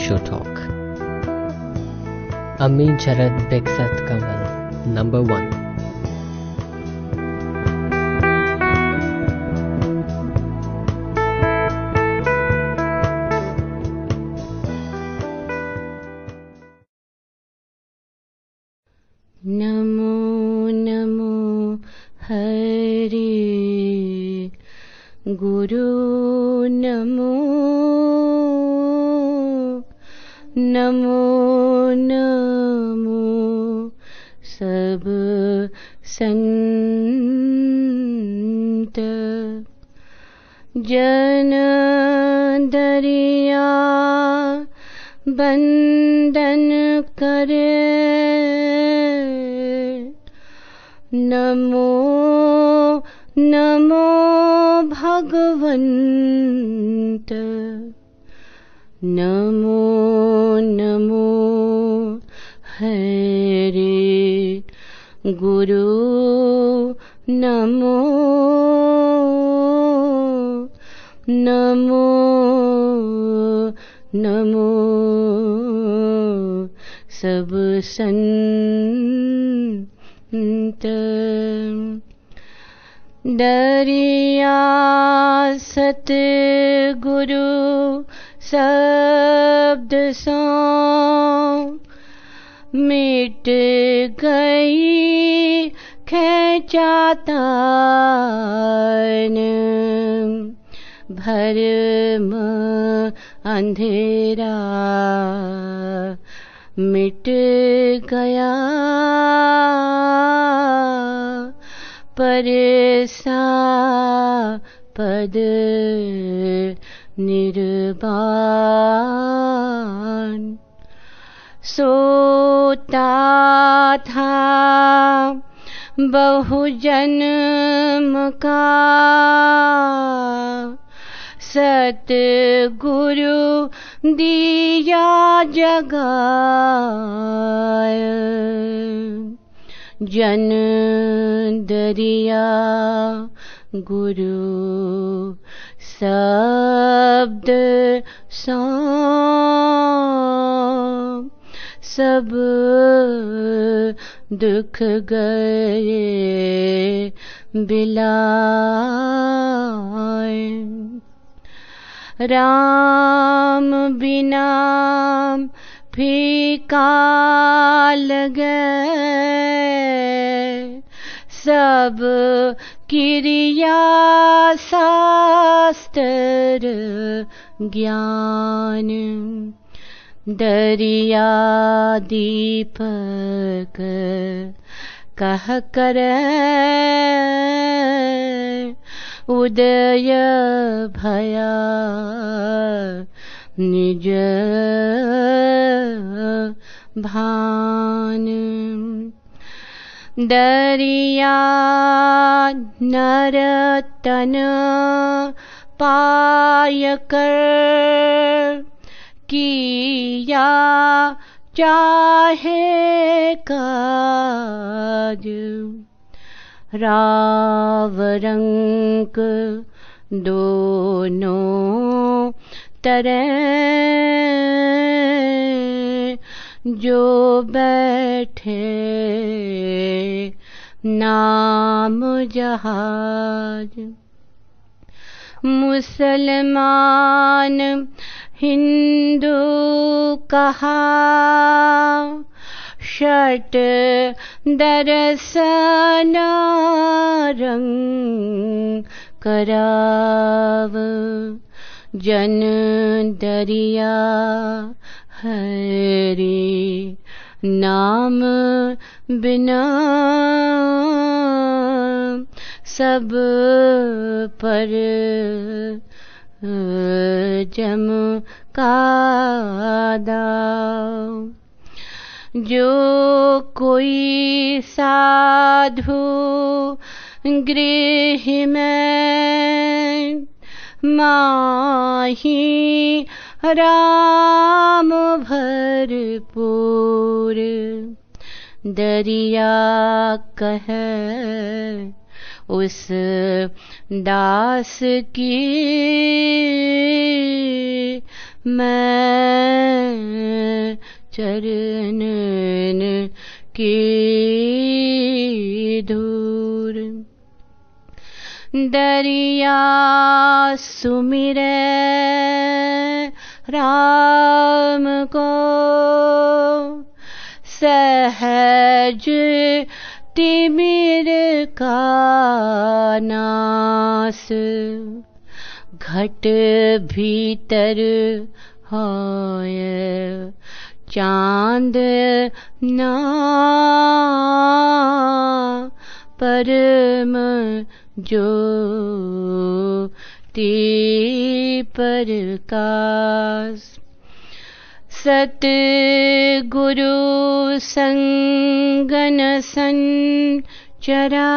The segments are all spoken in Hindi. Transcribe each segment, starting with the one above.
Osho Talk. Amin Charad Beksat Kamal, number one. बहु जन्म का सतगुरु दिया जगाय जन दरिया गुरु शब्द सब दुख गए बिलाए। राम बिना फीका लगे। सब क्रिया शास्त्र ज्ञान। दरिया दीपक कह कर उदय भया निज भान। दरिया नरतन पाय कर किया चाहे काज। रावरंक दोनों तरह। जो बैठे नाम जहाज़। मुसलमान हिंदू कहा षट दर्शन रंग कराव जन दरिया हरे नाम बिना सब पर जम का जो कोई साधु गृह में माही राम भरपूर दरिया कह उस दास की मैं चरणन की धूर। दरिया सुमिर राम को सहज तिमिर का नास। घट भीतर होय चाँद ना परम ज्योति प्रकाश सत गुरु संगन संचरा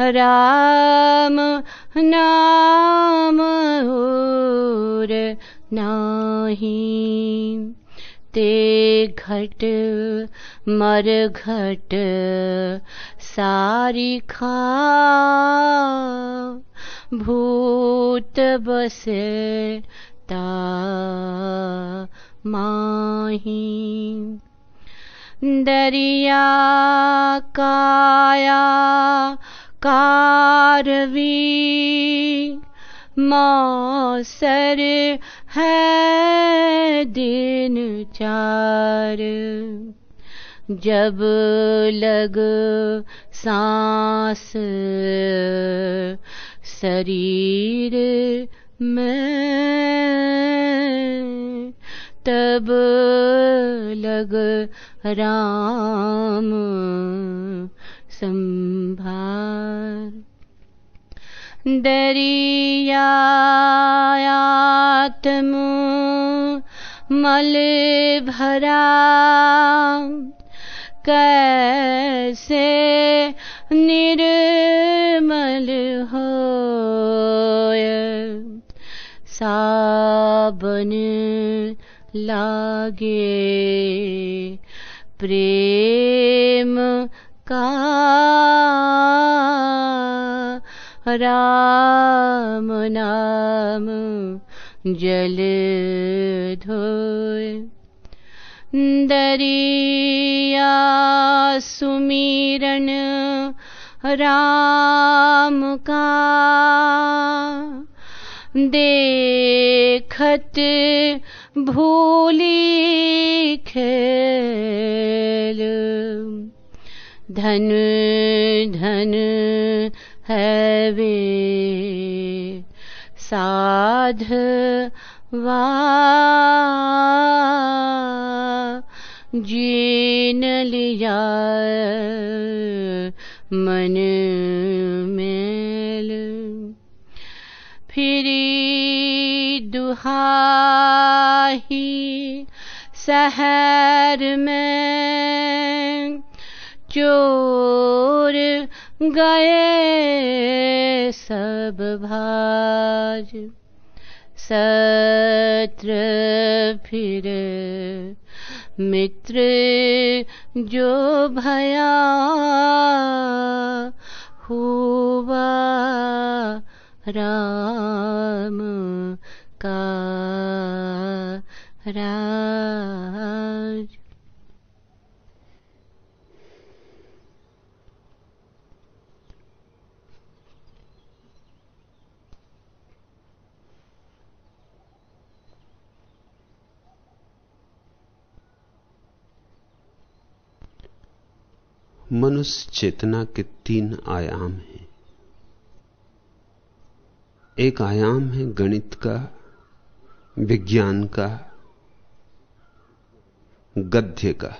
राम नाम और नाही। ते घट मर घट सारी खा। भूत बसे ता माही। दरिया काया कारवी मौसर है दिन चार। जब लग सांस शरीर में तब लग राम संभार। दरियात्म मल भरा कैसे निर्मल हो साबन लागे। प्रेम का राम नाम जल धोय दरिया सुमिरन राम का देखत भूली खेल। धन धन है साध जीन लिया मन मेल फिरी दुहाही शहर में चोर गए सब भाज। सत्र फिर मित्र जो भया हुआ राम का राज। मनुष्य चेतना के तीन आयाम हैं। एक आयाम है गणित का, विज्ञान का, गद्य का।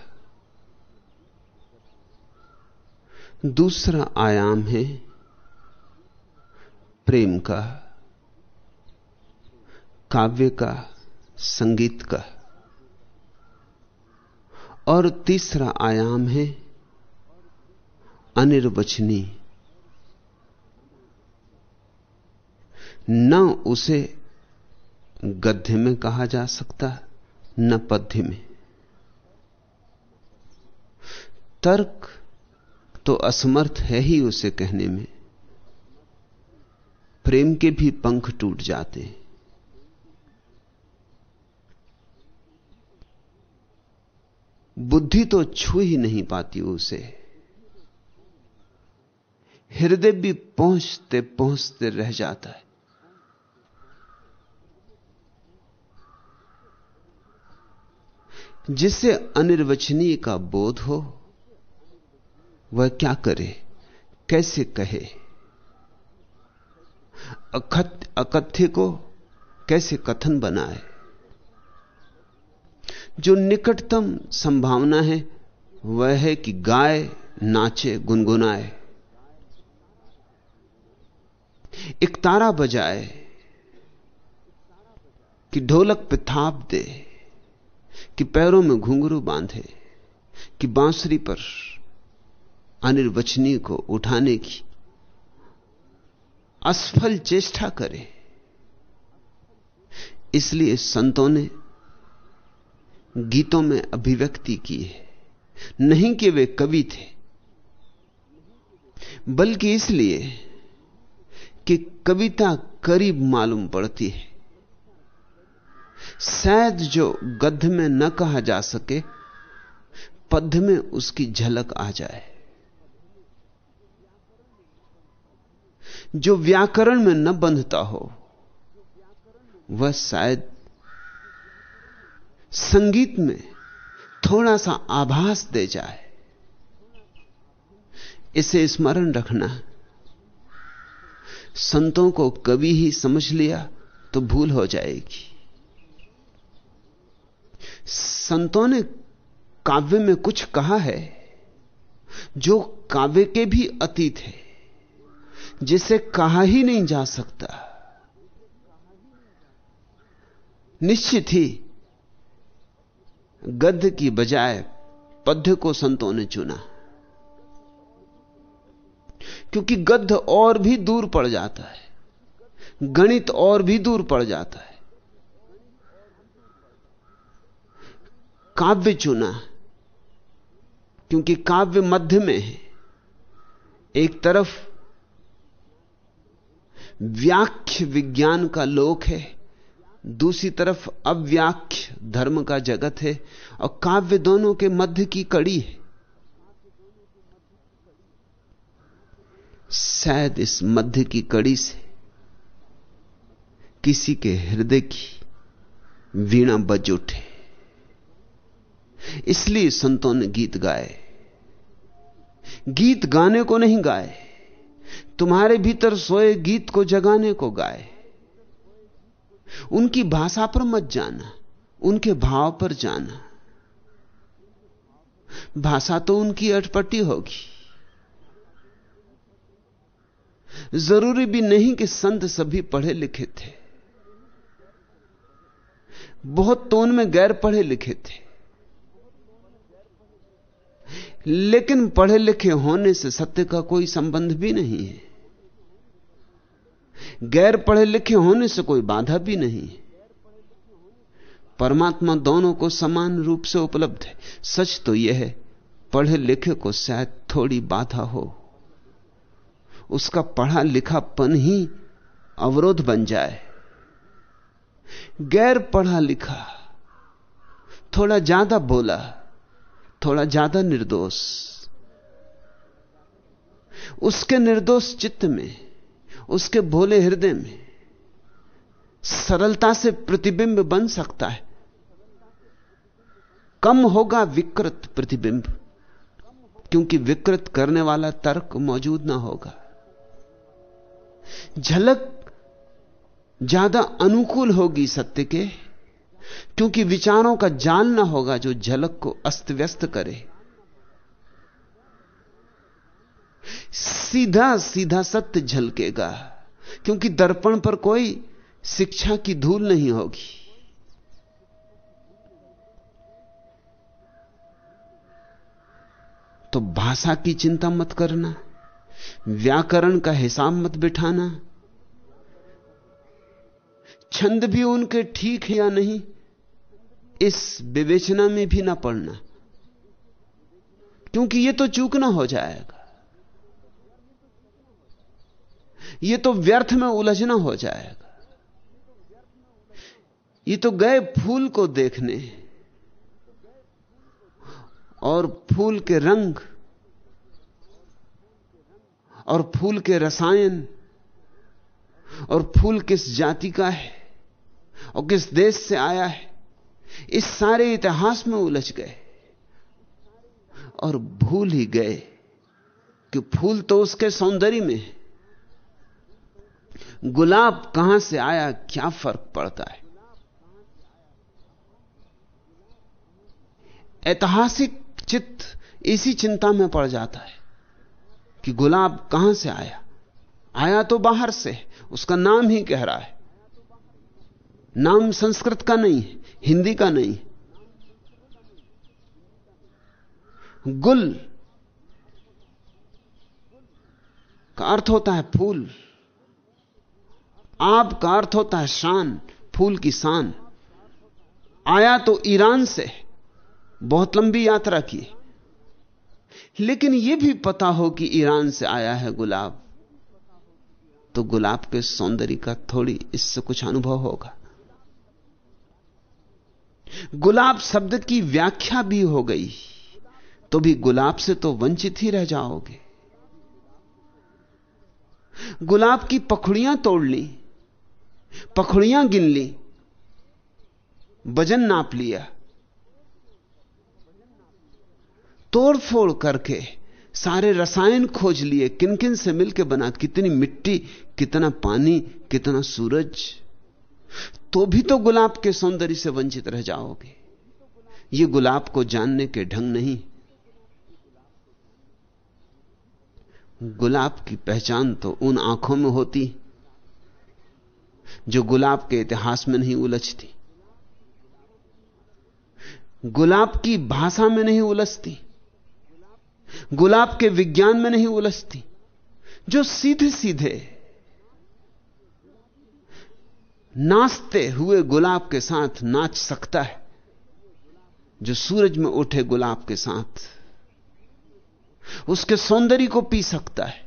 दूसरा आयाम है प्रेम का, काव्य का, संगीत का। और तीसरा आयाम है अनिर्वचनीय। न उसे गद्य में कहा जा सकता, न पद्य में। तर्क तो असमर्थ है ही उसे कहने में। प्रेम के भी पंख टूट जाते हैं। बुद्धि तो छू ही नहीं पाती उसे। हृदय भी पहुँचते पहुँचते रह जाता है। जिसे अनिर्वचनीय का बोध हो, वह क्या करे? कैसे कहे? अकथ्य को कैसे कथन बनाए? जो निकटतम संभावना है, वह है कि गाय नाचे, गुनगुनाए। एक तारा बजाए कि ढोलक पे थाप दे। कि पैरों में घुंघरू बांधे, कि बांसुरी पर अनिर्वचनीय को उठाने की असफल चेष्टा करे। इसलिए संतों ने गीतों में अभिव्यक्ति की है। नहीं कि वे कवि थे, बल्कि इसलिए कि कविता करीब मालूम पड़ती है। शायद जो गद्य में न कहा जा सके पद्य में उसकी झलक आ जाए। जो व्याकरण में न बंधता हो, वह शायद संगीत में थोड़ा सा आभास दे जाए। इसे स्मरण रखना। संतों को कभी ही समझ लिया तो भूल हो जाएगी। संतों ने काव्य में कुछ कहा है जो काव्य के भी अतीत है, जिसे कहा ही नहीं जा सकता। निश्चित ही गद्य की बजाय पद्य को संतों ने चुना, क्योंकि गद्य और भी दूर पड़ जाता है, गणित और भी दूर पड़ जाता है। काव्य चुना क्योंकि काव्य मध्य में है। एक तरफ़ व्याख्य विज्ञान का लोक है, दूसरी तरफ़ अव्याख्य धर्म का जगत है, और काव्य दोनों के मध्य की कड़ी है। शायद इस मध्य की कड़ी से किसी के हृदय की वीणा बज उठे। इसलिए संतों ने गीत गाए। गीत गाने को नहीं गाए, तुम्हारे भीतर सोए गीत को जगाने को गाए। उनकी भाषा पर मत जाना, उनके भाव पर जाना। भाषा तो उनकी अटपटी होगी। ज़रूरी भी नहीं कि संत सभी पढ़े लिखे थे। बहुत तो उनमें गैर पढ़े लिखे थे। लेकिन पढ़े लिखे होने से सत्य का कोई संबंध भी नहीं है। गैर पढ़े लिखे होने से कोई बाधा भी नहीं है। परमात्मा दोनों को समान रूप से उपलब्ध है। सच तो यह है, पढ़े लिखे को शायद थोड़ी बाधा हो। उसका पढ़ा लिखापन ही अवरोध बन जाए। गैर पढ़ा लिखा, थोड़ा ज़्यादा बोला थोड़ा ज़्यादा निर्दोष। उसके निर्दोष चित्त में, उसके भोले हृदय में सरलता से प्रतिबिंब बन सकता है। कम होगा विकृत प्रतिबिंब, क्योंकि विकृत करने वाला तर्क मौजूद ना होगा। झलक ज़्यादा अनुकूल होगी सत्य के क्योंकि विचारों का जाल ना होगा जो झलक को अस्त व्यस्त करे। सीधा सीधा सत्य झलकेगा, क्योंकि दर्पण पर कोई शिक्षा की धूल नहीं होगी। तो भाषा की चिंता मत करना, व्याकरण का हिसाब मत बिठाना छंद भी उनके ठीक है या नहीं, इस विवेचना में भी ना पड़ना। क्योंकि यह तो चूकना हो जाएगा। यह तो व्यर्थ में उलझना हो जाएगा। ये तो गए फूल को देखने और फूल के रंग और फूल के रसायन और फूल किस जाति का है। और किस देश से आया है? इस सारे इतिहास में उलझ गए और भूल ही गए कि फूल तो उसके सौंदर्य में है। गुलाब कहाँ से आया? क्या फ़र्क पड़ता है? ऐतिहासिक चित्त इसी चिंता में पड़ जाता है कि गुलाब कहाँ से आया? आया तो बाहर से, उसका नाम ही कह रहा है। नाम संस्कृत का नहीं है हिंदी का नहीं। गुल का अर्थ होता है फूल। आप का अर्थ होता है शान, फूल की शान। आया तो ईरान से, बहुत लंबी यात्रा की। लेकिन यह भी पता हो कि ईरान से आया है गुलाब तो गुलाब के सौंदर्य का थोड़ी इससे कुछ अनुभव होगा। गुलाब शब्द की व्याख्या भी हो गई। तो भी गुलाब से तो वंचित ही रह जाओगे। गुलाब की पखड़ियाँ तोड़ ली, पखड़ियाँ गिन ली, वज़न नाप लिया। तोड़फोड़ करके सारे रसायन खोज लिए किन किन से मिलकर बना, कितनी मिट्टी, कितना पानी, कितना सूरज। तो भी तो गुलाब के सौंदर्य से वंचित रह जाओगे। ये गुलाब को जानने के ढंग नहीं। गुलाब की पहचान तो उन आँखों में होती, जो गुलाब के इतिहास में नहीं उलझती। गुलाब की भाषा में नहीं उलझती, गुलाब के विज्ञान में नहीं उलझती, जो सीधे सीधे नाचते हुए गुलाब के साथ नाच सकता है, जो सूरज में उठे गुलाब के साथ, उसके सौंदर्य को पी सकता है,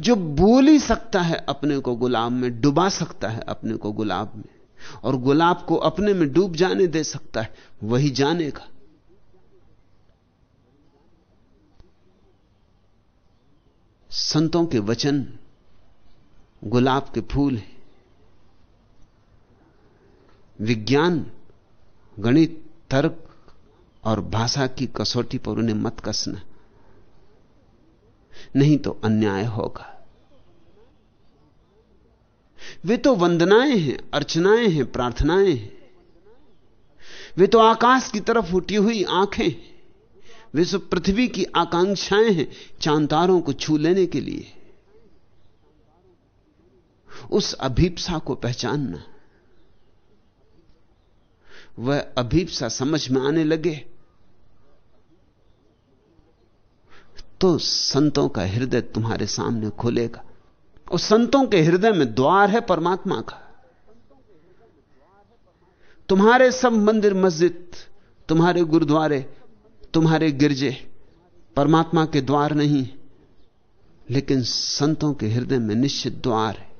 जो बोल ही सकता है अपने को गुलाब में, डुबा सकता है अपने को गुलाब में, और गुलाब को अपने में डूब जाने दे सकता है, वही जानेगा। संतों के वचन गुलाब के फूल हैं। विज्ञान, गणित, तर्क और भाषा की कसौटी पर उन्हें मत कसना। नहीं तो अन्याय होगा। वे तो वंदनाएँ हैं, अर्चनाएँ हैं, प्रार्थनाएँ हैं। वे तो आकाश की तरफ़ उठी हुई आँखें वे सब पृथ्वी की आकांक्षाएँ हैं, चांतारों को छू लेने के लिए। उस अभीपसा को पहचानना। वह अभीपसा समझ में आने लगे। तो संतों का हृदय तुम्हारे सामने खुलेगा। और संतों के हृदय में द्वार है परमात्मा का। तुम्हारे सब मंदिर, मस्जिद, तुम्हारे गुरुद्वारे, तुम्हारे गिरजे, परमात्मा के द्वार नहीं, लेकिन संतों के हृदय में निश्चित द्वार है।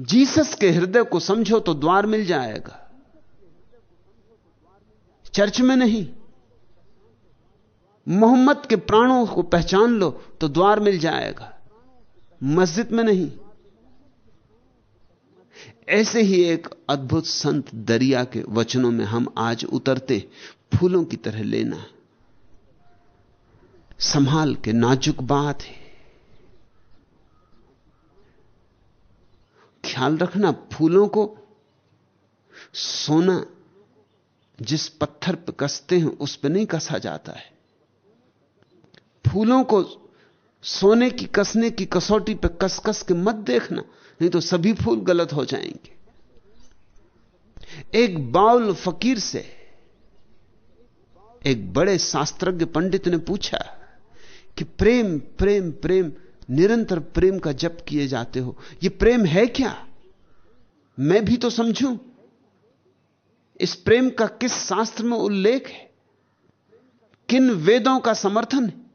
जीसस के हृदय को समझो तो द्वार मिल जाएगा। चर्च में नहीं। मोहम्मद के प्राणों को पहचान लो तो द्वार मिल जाएगा। मस्जिद में नहीं। ऐसे ही एक अद्भुत संत दरिया के वचनों में हम आज उतरते फूलों की तरह लेना। संभाल के नाजुक बात है। ख्याल रखना, फूलों को सोना, जिस पत्थर पर कसते हैं, उस पर नहीं कसा जाता है। फूलों को सोने की, कसने की कसौटी पर कस कस के मत देखना, नहीं तो सभी फूल गलत हो जाएँगे। एक बाउल फकीर से एक बड़े शास्त्रज्ञ पंडित ने पूछा कि प्रेम प्रेम प्रेम निरंतर प्रेम का जप किए जाते हो। यह प्रेम है क्या? मैं भी तो समझूं। इस प्रेम का किस शास्त्र में उल्लेख है? किन वेदों का समर्थन है?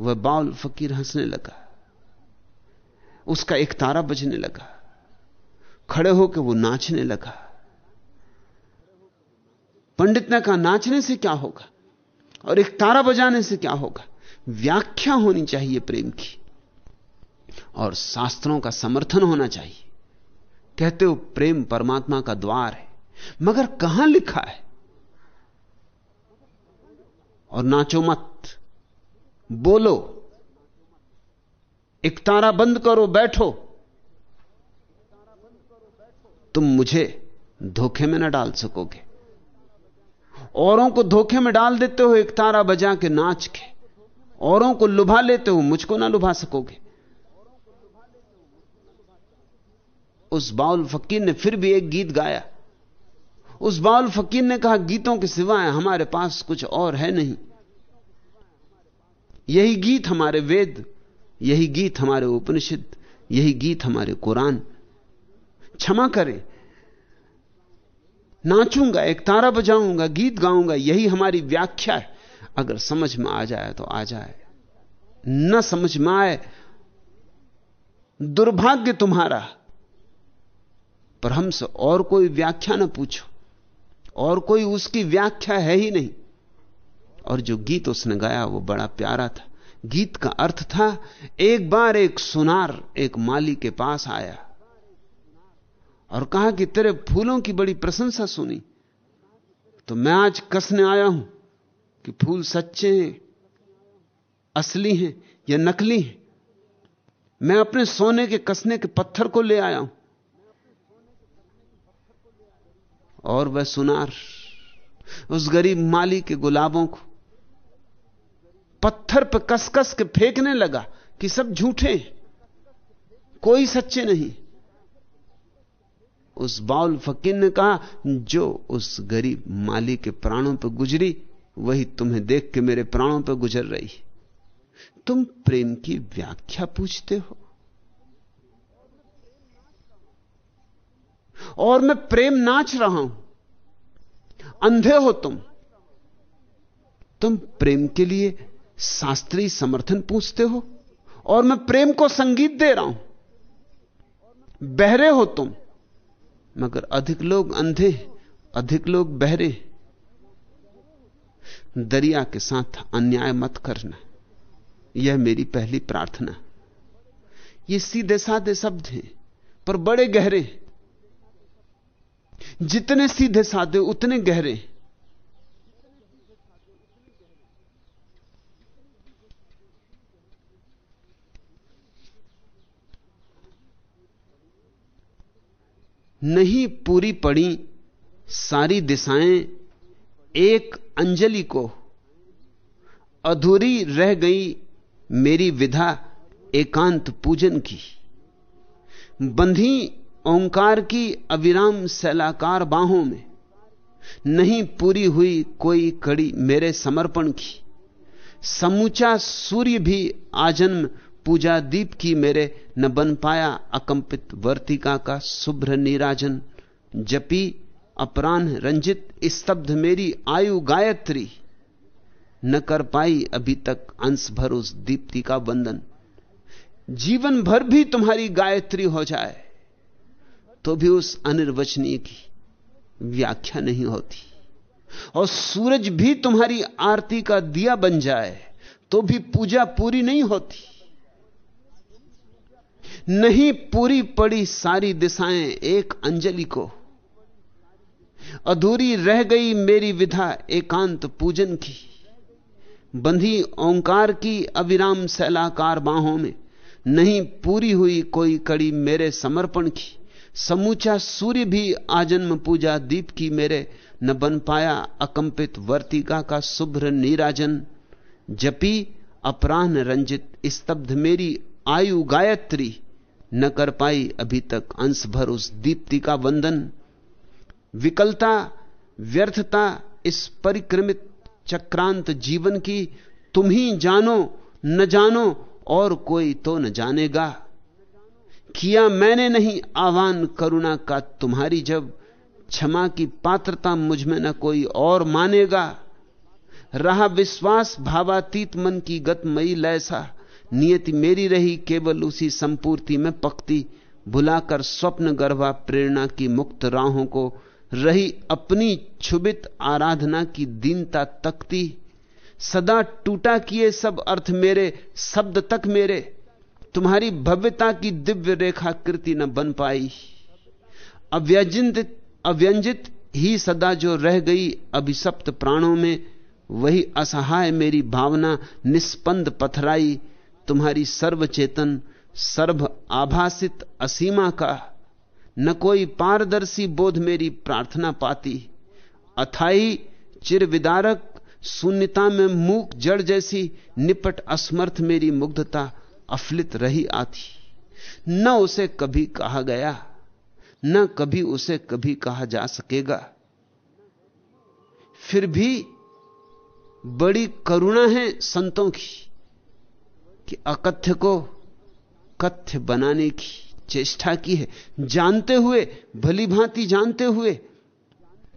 वह बाउल फकीर हंसने लगा। उसका एक तारा बजने लगा। खड़े होकर वो नाचने लगा। पंडित ने कहा, नाचने से क्या होगा? और एक तारा बजाने से क्या होगा? व्याख्या होनी चाहिए प्रेम की। और शास्त्रों का समर्थन होना चाहिए। कहते हो, प्रेम परमात्मा का द्वार है, मगर कहाँ लिखा है? और नाचो मत, बोलो, एक तारा बंद करो, बैठो। तुम मुझे धोखे में ना डाल सकोगे। औरों को धोखे में डाल देते हो, एक तारा बजा के नाच के। औरों को लुभा लेते हो मुझको ना लुभा सकोगे। उस बाउल फकीर ने फिर भी एक गीत गाया। उस बाउल फकीर ने कहा, गीतों के सिवाय हमारे पास कुछ और है नहीं। यही गीत हमारे वेद, यही गीत हमारे उपनिषद, यही गीत हमारे कुरान। क्षमा करें। नाचूँगा, एक तारा बजाऊँगा, गीत गाऊँगा, यही हमारी व्याख्या है। अगर समझ में आ जाए तो आ जाए। न समझ में आए, दुर्भाग्य तुम्हारा। पर हमसे और कोई व्याख्या ना पूछो, और कोई उसकी व्याख्या है ही नहीं। और जो गीत उसने गाया, वो बड़ा प्यारा था। गीत का अर्थ था, एक बार एक सुनार, एक माली के पास आया और कहा कि तेरे फूलों की बड़ी प्रशंसा सुनी तो मैं आज कसने आया हूँ। कि फूल सच्चे हैं असली हैं या नकली हैं। मैं अपने सोने के कसने के पत्थर को ले आया हूँ। और वह सुनार उस गरीब माली के गुलाबों को पत्थर पर कसकस के फेंकने लगा कि सब झूठे कोई सच्चे नहीं। उस बाउल फकीर ने कहा, जो उस गरीब माली के प्राणों पर गुजरी वही तुम्हें देख के मेरे प्राणों पर गुजर रही। तुम प्रेम की व्याख्या पूछते हो। और मैं प्रेम नाच रहा हूँ। अंधे हो तुम। तुम प्रेम के लिए शास्त्रीय समर्थन पूछते हो और मैं प्रेम को संगीत दे रहा हूँ। बहरे हो तुम, मगर अधिक लोग अंधे, अधिक लोग बहरे। दरिया के साथ अन्याय मत करना। यह मेरी पहली प्रार्थना। ये सीधे साधे शब्द हैं, पर बड़े गहरे। जितने सीधे साधे, उतने गहरे। नहीं पूरी पड़ी सारी दिशाएँ एक अंजलि को अधूरी रह गई मेरी विधा, एकांत पूजन की। बंधी ओंकार की अविराम सैलाकार बाहों में, नहीं पूरी हुई कोई कड़ी मेरे समर्पण की। समूचा सूर्य भी आजन्म पूजा दीप की मेरे न बन पाया अकंपित वर्तिका का शुभ्र नीराजन। जपी अपरान रंजित स्तब्ध मेरी आयु गायत्री। न कर पाई अभी तक अंश भर उस दीप्ति का वंदन। जीवन भर भी तुम्हारी गायत्री हो जाए तो भी उस अनिर्वचनीय की व्याख्या नहीं होती। और सूरज भी तुम्हारी आरती का दिया बन जाए तो भी पूजा पूरी नहीं होती। नहीं पूरी पड़ी सारी दिशाएँ एक अंजलि को। अधूरी रह गई मेरी विधा एकांत पूजन की। बंधी ओंकार की अविराम सैलाकार बाहों में, नहीं पूरी हुई कोई कड़ी मेरे समर्पण की। समूचा सूर्य भी आजन्म पूजा दीप की मेरे, न बन पाया अकंपित वर्तिका का शुभ्र नीराजन। जपी अपराह्न रंजित स्तब्ध मेरी आयु गायत्री, न कर पाई अभी तक अंश भर उस दीप्ति का वंदन। विकलता, व्यर्थता, इस परिक्रमित चक्रांत जीवन की तुम ही जानो, न जानो, और कोई तो न जानेगा। किया मैंने नहीं आह्वान करुणा का तुम्हारी जब, क्षमा की पात्रता मुझमें न कोई और मानेगा। रहा विश्वास भावातीत मन की गतमयी लैसा, नियति मेरी रही केवल उसी संपूर्ति में पकती, भुलाकर स्वप्न गर्भा प्रेरणा की मुक्त राहों को रही अपनी क्षुभित आराधना की दीनता तकती, सदा टूटा किए सब अर्थ मेरे, शब्द तक मेरे। तुम्हारी भव्यता की दिव्य रेखा कृति न बन पाई। अव्यजित, अव्यंजित ही सदा जो रह गई अभिशप्त प्राणों में, वही असहाय मेरी भावना निस्पंद पथराई तुम्हारी सर्वचेतन, सर्व आभासित असीमा का। न कोई पारदर्शी बोध मेरी प्रार्थना पाती। अथाई चिर विदारक शून्यता में मूक जड़ जैसी निपट असमर्थ मेरी मुग्धता अफलित रही आती। न उसे कभी कहा गया, न कभी उसे कभी कहा जा सकेगा। फिर भी बड़ी करुणा है संतों की कि अकथ्य को कथ्य बनाने की। चेष्टा की है। जानते हुए, भली भांति जानते हुए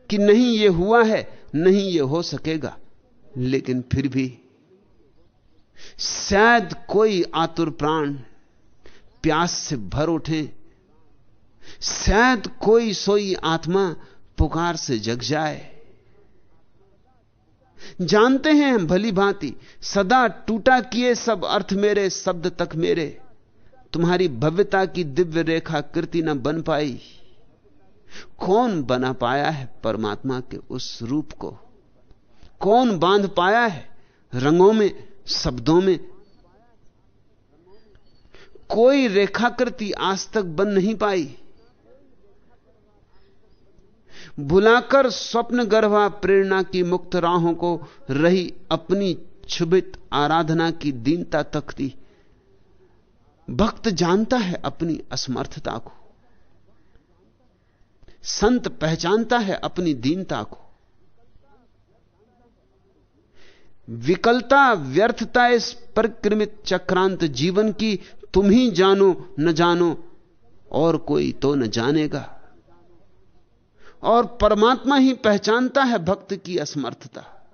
कि नहीं ये हुआ है, नहीं ये हो सकेगा। लेकिन फिर भी शायद कोई आतुर प्राण प्यास से भर उठे, शायद कोई सोई आत्मा पुकार से जग जाए। जानते हैं हम भली भांति, सदा टूटा किए सब अर्थ मेरे, शब्द तक मेरे। तुम्हारी भव्यता की दिव्य रेखा कृति न बन पाई। कौन बना पाया है परमात्मा के उस रूप को? कौन बाँध पाया है रंगों में, शब्दों में? कोई रेखाकृति आज तक बन नहीं पाई। भुलाकर स्वप्न गर्भा प्रेरणा की मुक्त राहों को रही अपनी क्षुभित आराधना की दीनता तकती भक्त जानता है अपनी असमर्थता को। संत पहचानता है अपनी दीनता को। विकलता, व्यर्थता इस परिक्रमित चक्रांत जीवन की, तुम ही जानो, न जानो, और कोई तो न जानेगा। और परमात्मा ही पहचानता है भक्त की असमर्थता।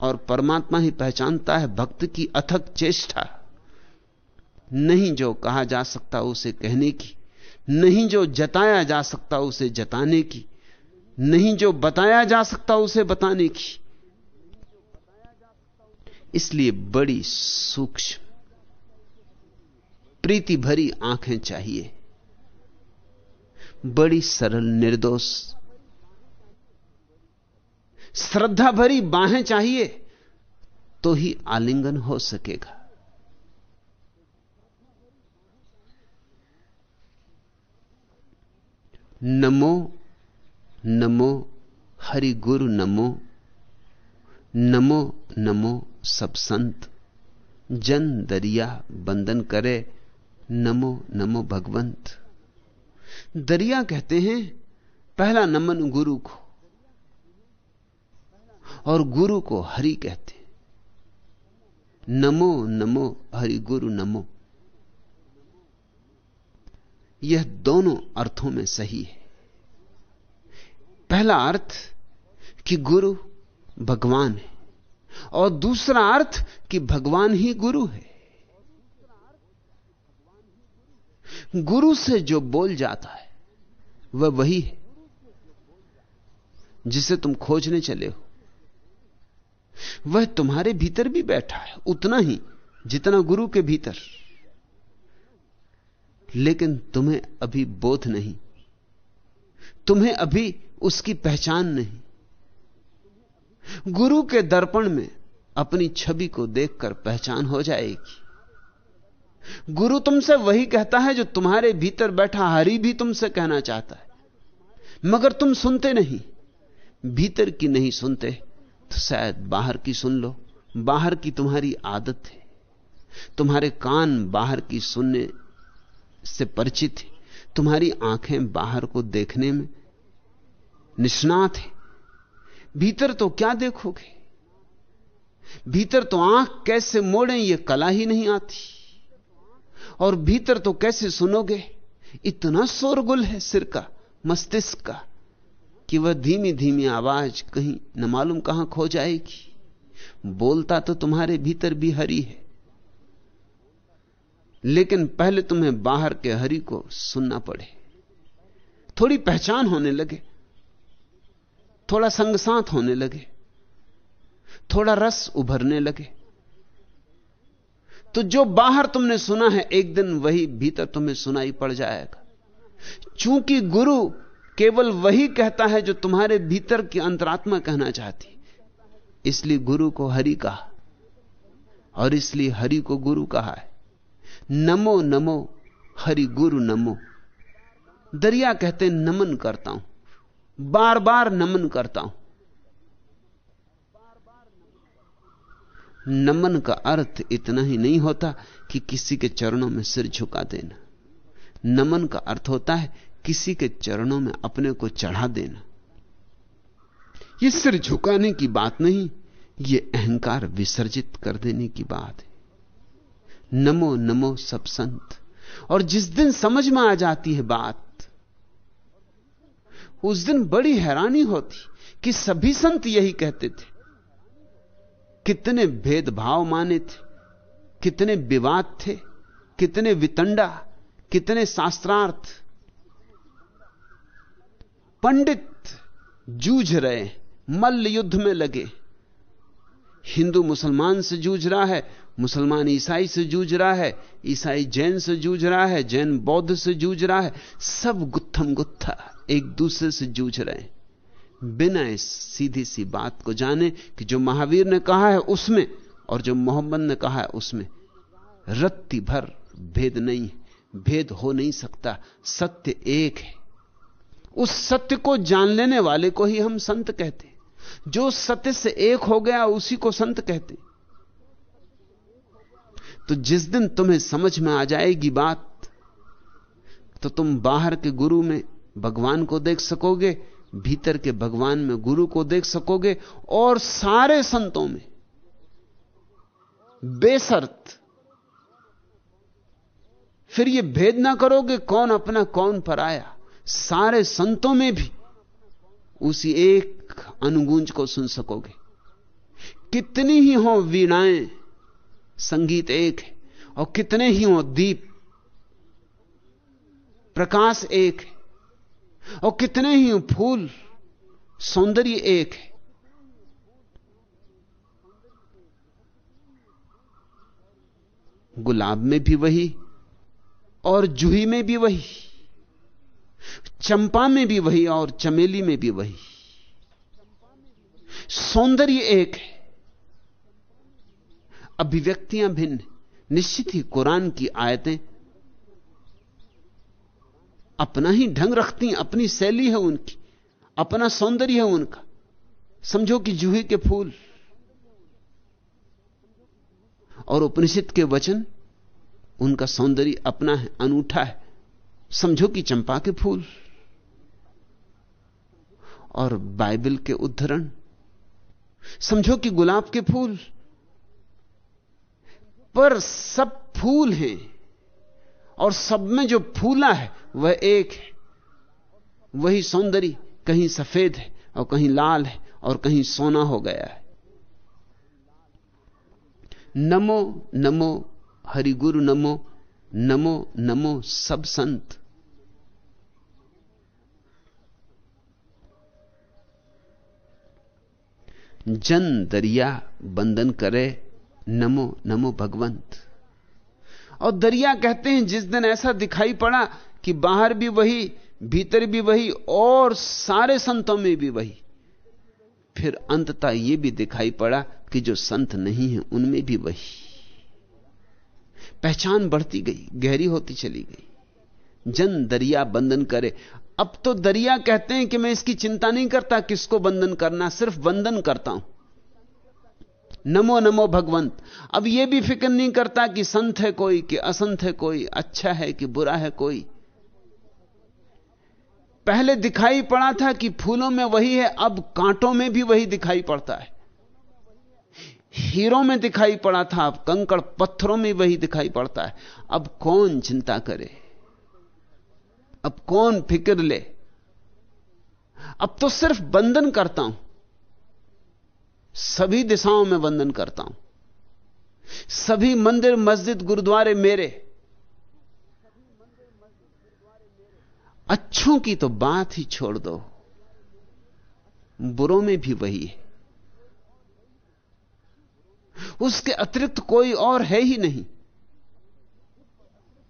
और परमात्मा ही पहचानता है भक्त की अथक चेष्टा। नहीं जो कहा जा सकता उसे कहने की, नहीं जो जताया जा सकता उसे जताने की, नहीं जो बताया जा सकता उसे बताने की। इसलिए बड़ी सूक्ष्म, प्रीति भरी आँखें चाहिए। बड़ी सरल निर्दोष, श्रद्धा भरी बाहें चाहिए तो ही आलिंगन हो सकेगा। नमो नमो, हरि गुरु नमो नमो नमो, सब संत, जन दरिया बंदन करे, नमो नमो भगवंत। दरिया कहते हैं, पहला नमन गुरु को, और गुरु को हरि कहते नमो नमो, हरि गुरु नमो। यह दोनों अर्थों में सही है। पहला अर्थ कि गुरु भगवान है और दूसरा अर्थ कि भगवान ही गुरु है। गुरु से जो बोल जाता है, वह वही है जिसे तुम खोजने चले हो। वह तुम्हारे भीतर भी बैठा है, उतना ही जितना गुरु के भीतर। लेकिन तुम्हें अभी बोध नहीं। तुम्हें अभी उसकी पहचान नहीं। गुरु के दर्पण में अपनी छवि को देखकर पहचान हो जाएगी। गुरु तुमसे वही कहता है जो तुम्हारे भीतर बैठा हरि भी तुमसे कहना चाहता है। मगर तुम सुनते नहीं। भीतर की नहीं सुनते तो शायद बाहर की सुन लो। बाहर की तुम्हारी आदत है। तुम्हारे कान बाहर की सुनने से परिचित है। तुम्हारी आँखें बाहर को देखने में निष्णात है। भीतर तो क्या देखोगे? भीतर तो आँख कैसे मोड़े, ये कला ही नहीं आती। और भीतर तो कैसे सुनोगे? इतना शोरगुल है सिर का, मस्तिष्क का, कि वह धीमी धीमी आवाज़ कहीं न मालूम कहाँ खो जाएगी। बोलता तो तुम्हारे भीतर भी हरी है। लेकिन पहले तुम्हें बाहर के हरि को सुनना पड़े। थोड़ी पहचान होने लगे, थोड़ा संगसांत होने लगे, थोड़ा रस उभरने लगे। तो जो बाहर तुमने सुना है, एक दिन वही भीतर तुम्हें सुनाई पड़ जाएगा। चूँकि गुरु केवल वही कहता है जो तुम्हारे भीतर की अंतरात्मा कहना चाहती, इसलिए गुरु को हरि कहा, और इसलिए हरि को गुरु कहा है। नमो नमो, हरि गुरु नमो। दरिया कहते नमन करता हूँ। बार बार नमन करता हूँ। नमन का अर्थ इतना ही नहीं होता कि किसी के चरणों में सिर झुका देना। नमन का अर्थ होता है, किसी के चरणों में अपने को चढ़ा देना। यह सिर झुकाने की बात नहीं यह अहंकार विसर्जित कर देने की बात है। नमो नमो सब संत। और जिस दिन समझ में आ जाती है बात, उस दिन बड़ी हैरानी होती कि सभी संत यही कहते थे। कितने भेदभाव माने थे, कितने विवाद थे, कितने वितंडा, कितने शास्त्रार्थ। पंडित जूझ रहे, मल्ल युद्ध में लगे। हिंदू मुसलमान से जूझ रहा है मुसलमान ईसाई से जूझ रहा है, ईसाई जैन से जूझ रहा है, जैन बौद्ध से जूझ रहा है, सब गुत्थम गुत्था एक दूसरे से जूझ रहे हैं। बिना इस सीधी सी बात को जाने कि जो महावीर ने कहा है उसमें और जो मोहम्मद ने कहा है उसमें, रत्ती भर भेद नहीं भेद हो नहीं सकता, सत्य एक है। उस सत्य को जान लेने वाले को ही हम संत कहते जो सत्य से एक हो गया, उसी को संत कहते तो जिस दिन तुम्हें समझ में आ जाएगी बात तो तुम बाहर के गुरु में भगवान को देख सकोगे, भीतर के भगवान में गुरु को देख सकोगे, और सारे संतों में। बेसर्त। फिर ये भेद ना करोगे कौन अपना कौन पराया सारे संतों में भी उसी एक अनुगूंज को सुन सकोगे। कितनी ही हो वीणाएँ संगीत एक है, और कितने ही हो, दीप, प्रकाश एक है, और कितने ही हो, फूल, सौंदर्य एक है। गुलाब में भी वही, और जूही में भी वही, चंपा में भी वही, और चमेली में भी वही। सौंदर्य एक है। अभिव्यक्तियाँ भिन्न निश्चित ही कुरान की आयतें अपना ही ढंग रखती अपनी शैली है उनकी, अपना सौंदर्य है उनका। समझो कि जूही के फूल और उपनिषद के वचन, उनका सौंदर्य अपना है, अनूठा है। समझो कि चंपा के फूल और बाइबल के उद्धरण। समझो कि गुलाब के फूल पर सब फूल हैं और सब में जो फूला है, वह एक है। वही सौंदर्य कहीं सफ़ेद है और कहीं लाल है और कहीं सोना हो गया है। नमो नमो, हरिगुरु नमो नमो नमो सब संत। जन दरिया बंदन करे नमो नमो भगवंत। और दरिया कहते हैं, जिस दिन ऐसा दिखाई पड़ा कि बाहर भी वही, भीतर भी वही, और सारे संतों में भी वही, फिर अंततः यह भी दिखाई पड़ा कि जो संत नहीं है, उनमें भी वही। पहचान बढ़ती गई, गहरी होती चली गई। जन दरिया बंधन करे। अब तो दरिया कहते हैं कि मैं इसकी चिंता नहीं करता, किसको बंधन करना, सिर्फ़ बंधन करता हूँ। नमो नमो भगवंत। अब यह भी फ़िक्र नहीं करता कि संत है कोई, कि असंत है कोई अच्छा है कि बुरा है कोई। पहले दिखाई पड़ा था कि फूलों में वही है, अब कांटों में भी वही दिखाई पड़ता है। हीरों में दिखाई पड़ा था, अब कंकड़ पत्थरों में वही दिखाई पड़ता है। अब कौन चिंता करे? अब कौन फ़िक्र ले? अब तो सिर्फ़ बंधन करता हूँ। सभी दिशाओं में वंदन करता हूँ। सभी मंदिर, मस्जिद, गुरुद्वारे मेरे। अच्छों की तो बात ही छोड़ दो। बुरों में भी वही है। उसके अतिरिक्त कोई और है ही नहीं।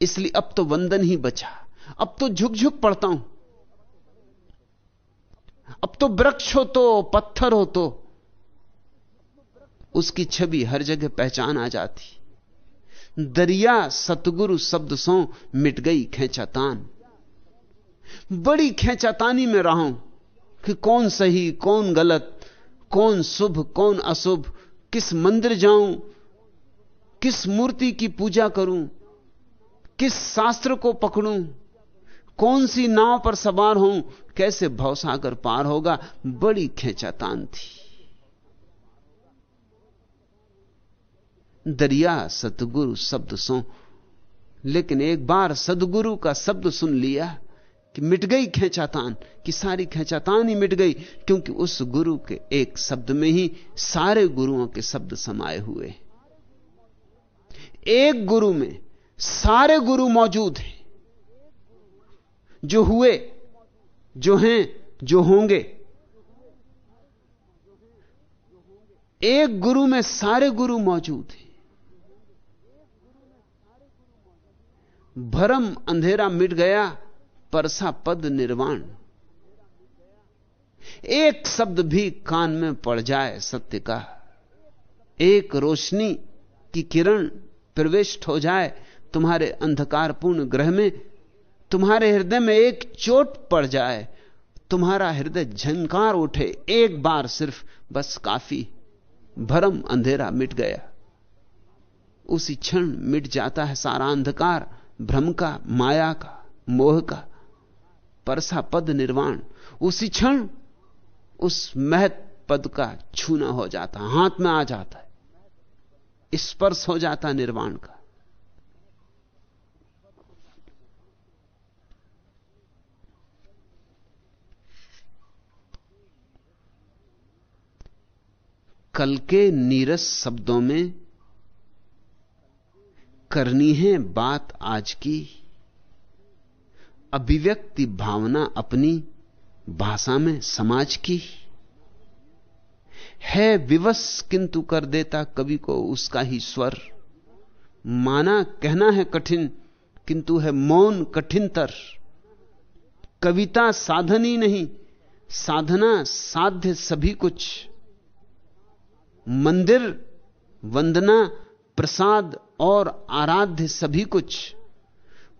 इसलिए अब तो वंदन ही बचा। अब तो झुक झुक पड़ता हूँ। अब तो वृक्ष हो तो पत्थर हो तो उसकी छवि हर जगह पहचान आ जाती। दरिया सतगुरु शब्द सो मिट गई खेचातान। बड़ी खेचातानी में रहा हूँ कि कौन सही, कौन गलत, कौन शुभ, कौन अशुभ, किस मंदिर जाऊँ, किस मूर्ति की पूजा करूँ, किस शास्त्र को पकड़ूं, कौन सी नाव पर सवार हूँ कैसे भवसागर पार होगा, बड़ी खेचातान थी। दरिया सतगुरु शब्द सो। लेकिन एक बार सदगुरु का शब्द सुन लिया कि मिट गई खेचातान, कि सारी खेचातान ही मिट गई, क्योंकि उस गुरु के एक शब्द में ही सारे गुरुओं के शब्द समाये हुए। एक गुरु में सारे गुरु मौजूद हैं। जो हुए, जो हैं, जो होंगे। एक गुरु में सारे गुरु मौजूद हैं। भरम अंधेरा मिट गया, परसा पद निर्वाण। एक शब्द भी कान में पड़ जाए सत्य का। एक रोशनी की किरण प्रविष्ट हो जाए, तुम्हारे अंधकारपूर्ण ग्रह में, तुम्हारे हृदय में एक चोट पड़ जाए, तुम्हारा हृदय झंकार उठे, एक बार सिर्फ़ बस काफ़ी, भरम अंधेरा मिट गया। उसी क्षण मिट जाता है सारा अंधकार भ्रम का, माया का, मोह का, परसा पद निर्वाण, उसी क्षण उस महत पद का छूना हो जाता, हाथ में आ जाता है। स्पर्श हो जाता निर्वाण का। कल के नीरस शब्दों में करनी है बात आज की। अभिव्यक्ति भावना अपनी भाषा में समाज की। है विवश किंतु कर देता कवि को उसका ही स्वर। माना कहना है कठिन, किंतु है मौन कठिनतर। कविता साधन ही नहीं, साधना साध्य सभी कुछ। मंदिर, वंदना, प्रसाद और आराध्य सभी कुछ।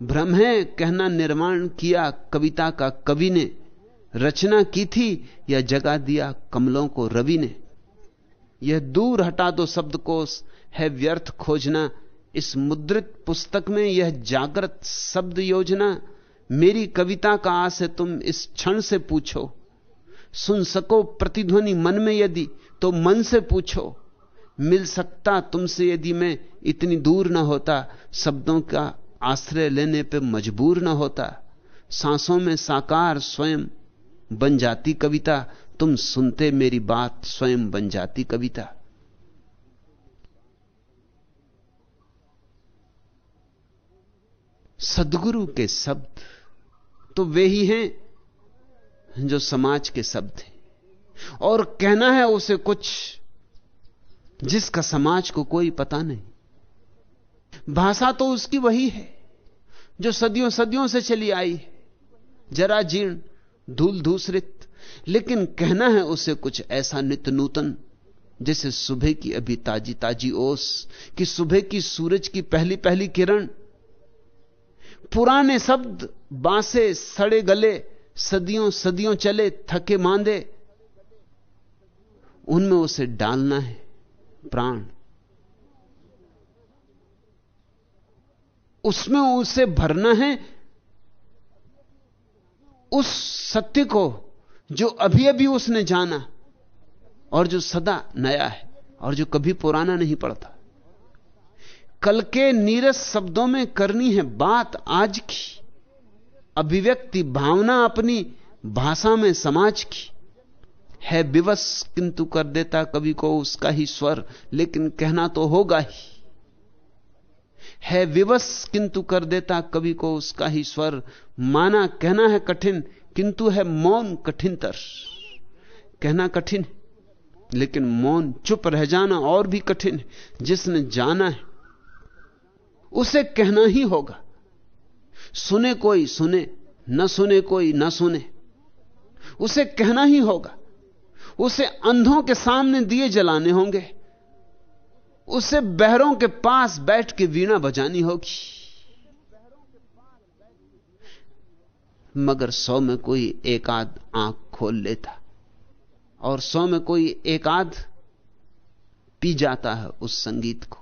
भ्रम है, कहना निर्माण किया कविता का कवि ने, रचना की थी या जगा दिया कमलों को रवि ने। यह दूर हटा दो शब्द शब्दकोश, है व्यर्थ खोजना। इस मुद्रित पुस्तक में यह जागृत शब्द योजना, मेरी कविता का आस है, तुम इस क्षण से पूछो। सुन सको प्रतिध्वनि मन में यदि तो मन से पूछो। मिल सकता तुमसे यदि मैं इतनी दूर ना होता, शब्दों का आश्रय लेने पे मजबूर ना होता। सांसों में साकार स्वयं बन जाती कविता, तुम सुनते मेरी बात स्वयं बन जाती कविता। सदगुरु के शब्द तो वे ही हैं जो समाज के शब्द हैं। और कहना है उसे कुछ जिसका समाज को कोई पता नहीं। भाषा तो उसकी वही है, जो सदियों सदियों से चली आई है। जरा जीर्ण, धूल धूसरित, लेकिन कहना है उसे कुछ ऐसा नित्य नूतन, जैसे सुबह की अभी ताजी ताजी ओस, कि सुबह की सूरज की पहली पहली किरण। पुराने शब्द, बांसे, सड़े गले सदियों सदियों चले, थके मांदे। उनमें उसे डालना है। प्राण। उसमें उसे भरना है, उस सत्य को जो अभी अभी उसने जाना और जो सदा नया है और जो कभी पुराना नहीं पड़ता। कल के नीरस शब्दों में करनी है बात आज की। अभिव्यक्ति, भावना अपनी भाषा में समाज की। है विवश, किंतु कर देता कवि को उसका ही स्वर, लेकिन कहना तो होगा ही। है विवश, किंतु कर देता कवि को उसका ही स्वर, माना कहना है कठिन, किंतु है मौन कठिनतर। कहना कठिन है, लेकिन मौन चुप रह जाना और भी कठिन है, जिसने जाना है, उसे कहना ही होगा। सुने कोई सुने, न सुने कोई न सुने, उसे कहना ही होगा। उसे अंधों के सामने दिए जलाने होंगे। उसे बहरों के पास बैठ के वीणा बजानी होगी। मगर सौ में कोई एक आध आँख खोल लेता और सौ में कोई एक आध पी जाता है उस संगीत को।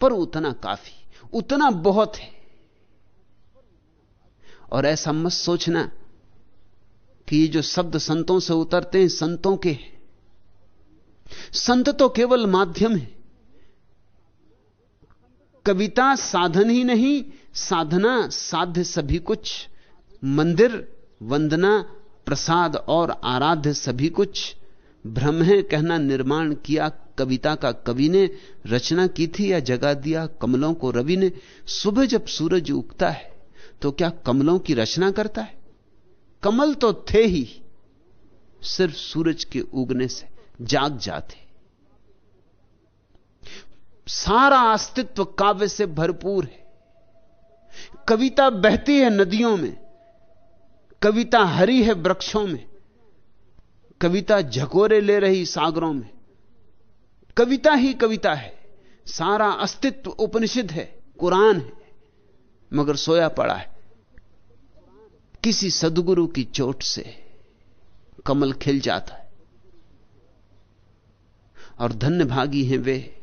पर उतना काफ़ी, उतना बहुत है। और ऐसा मत सोचना कि ये जो शब्द संतों से उतरते हैं, संतों के संत तो केवल माध्यम है। कविता साधन ही नहीं, साधना साध्य सभी कुछ। मंदिर, वंदना, प्रसाद और आराध्य सभी कुछ। भ्रम है कहना निर्माण किया कविता का। कवि ने रचना की थी या जगा दिया कमलों को। रवि ने सुबह जब सूरज उगता है तो क्या कमलों की रचना करता है? कमल तो थे ही, सिर्फ़ सूरज के उगने से जाग जाते। सारा अस्तित्व काव्य से भरपूर है। कविता बहती है नदियों में, कविता हरी है वृक्षों में, कविता झकोरे ले रही सागरों में। कविता ही कविता है, सारा अस्तित्व उपनिषद है, कुरान है, मगर सोया पड़ा है। किसी सदगुरु की चोट से कमल खिल जाता है। और धन्य भागी हैं वे,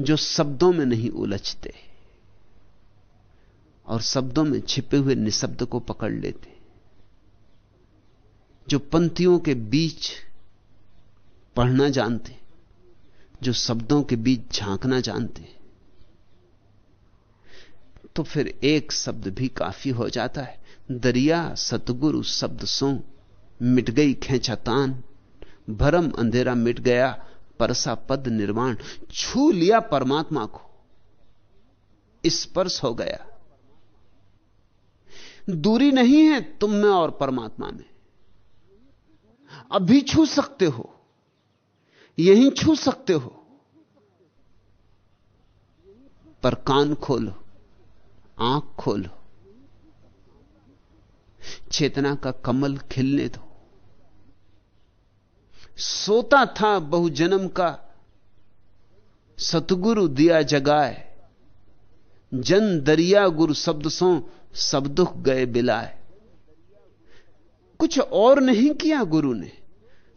जो शब्दों में नहीं उलझते और शब्दों में छिपे हुए निशब्द को पकड़ लेते जो पंक्तियों के बीच पढ़ना जानते जो शब्दों के बीच झांकना जानते तो फिर एक शब्द भी काफ़ी हो जाता है। दरिया, सतगुरु, शब्द सो, मिट गई खेचातान भरम अंधेरा मिट गया, परसा पद निर्माण छू लिया परमात्मा को। स्पर्श हो गया। दूरी नहीं है तुम में और परमात्मा में। अभी छू सकते हो। यहीं छू सकते हो। पर कान खोलो। आँख खोलो। चेतना का कमल खिलने दो। सोता था, बहुजन्म का। सतगुरु दिया जगाए। जन दरिया गुरु शब्द सो, सब दुख गए बिलाए। कुछ और नहीं किया गुरु ने।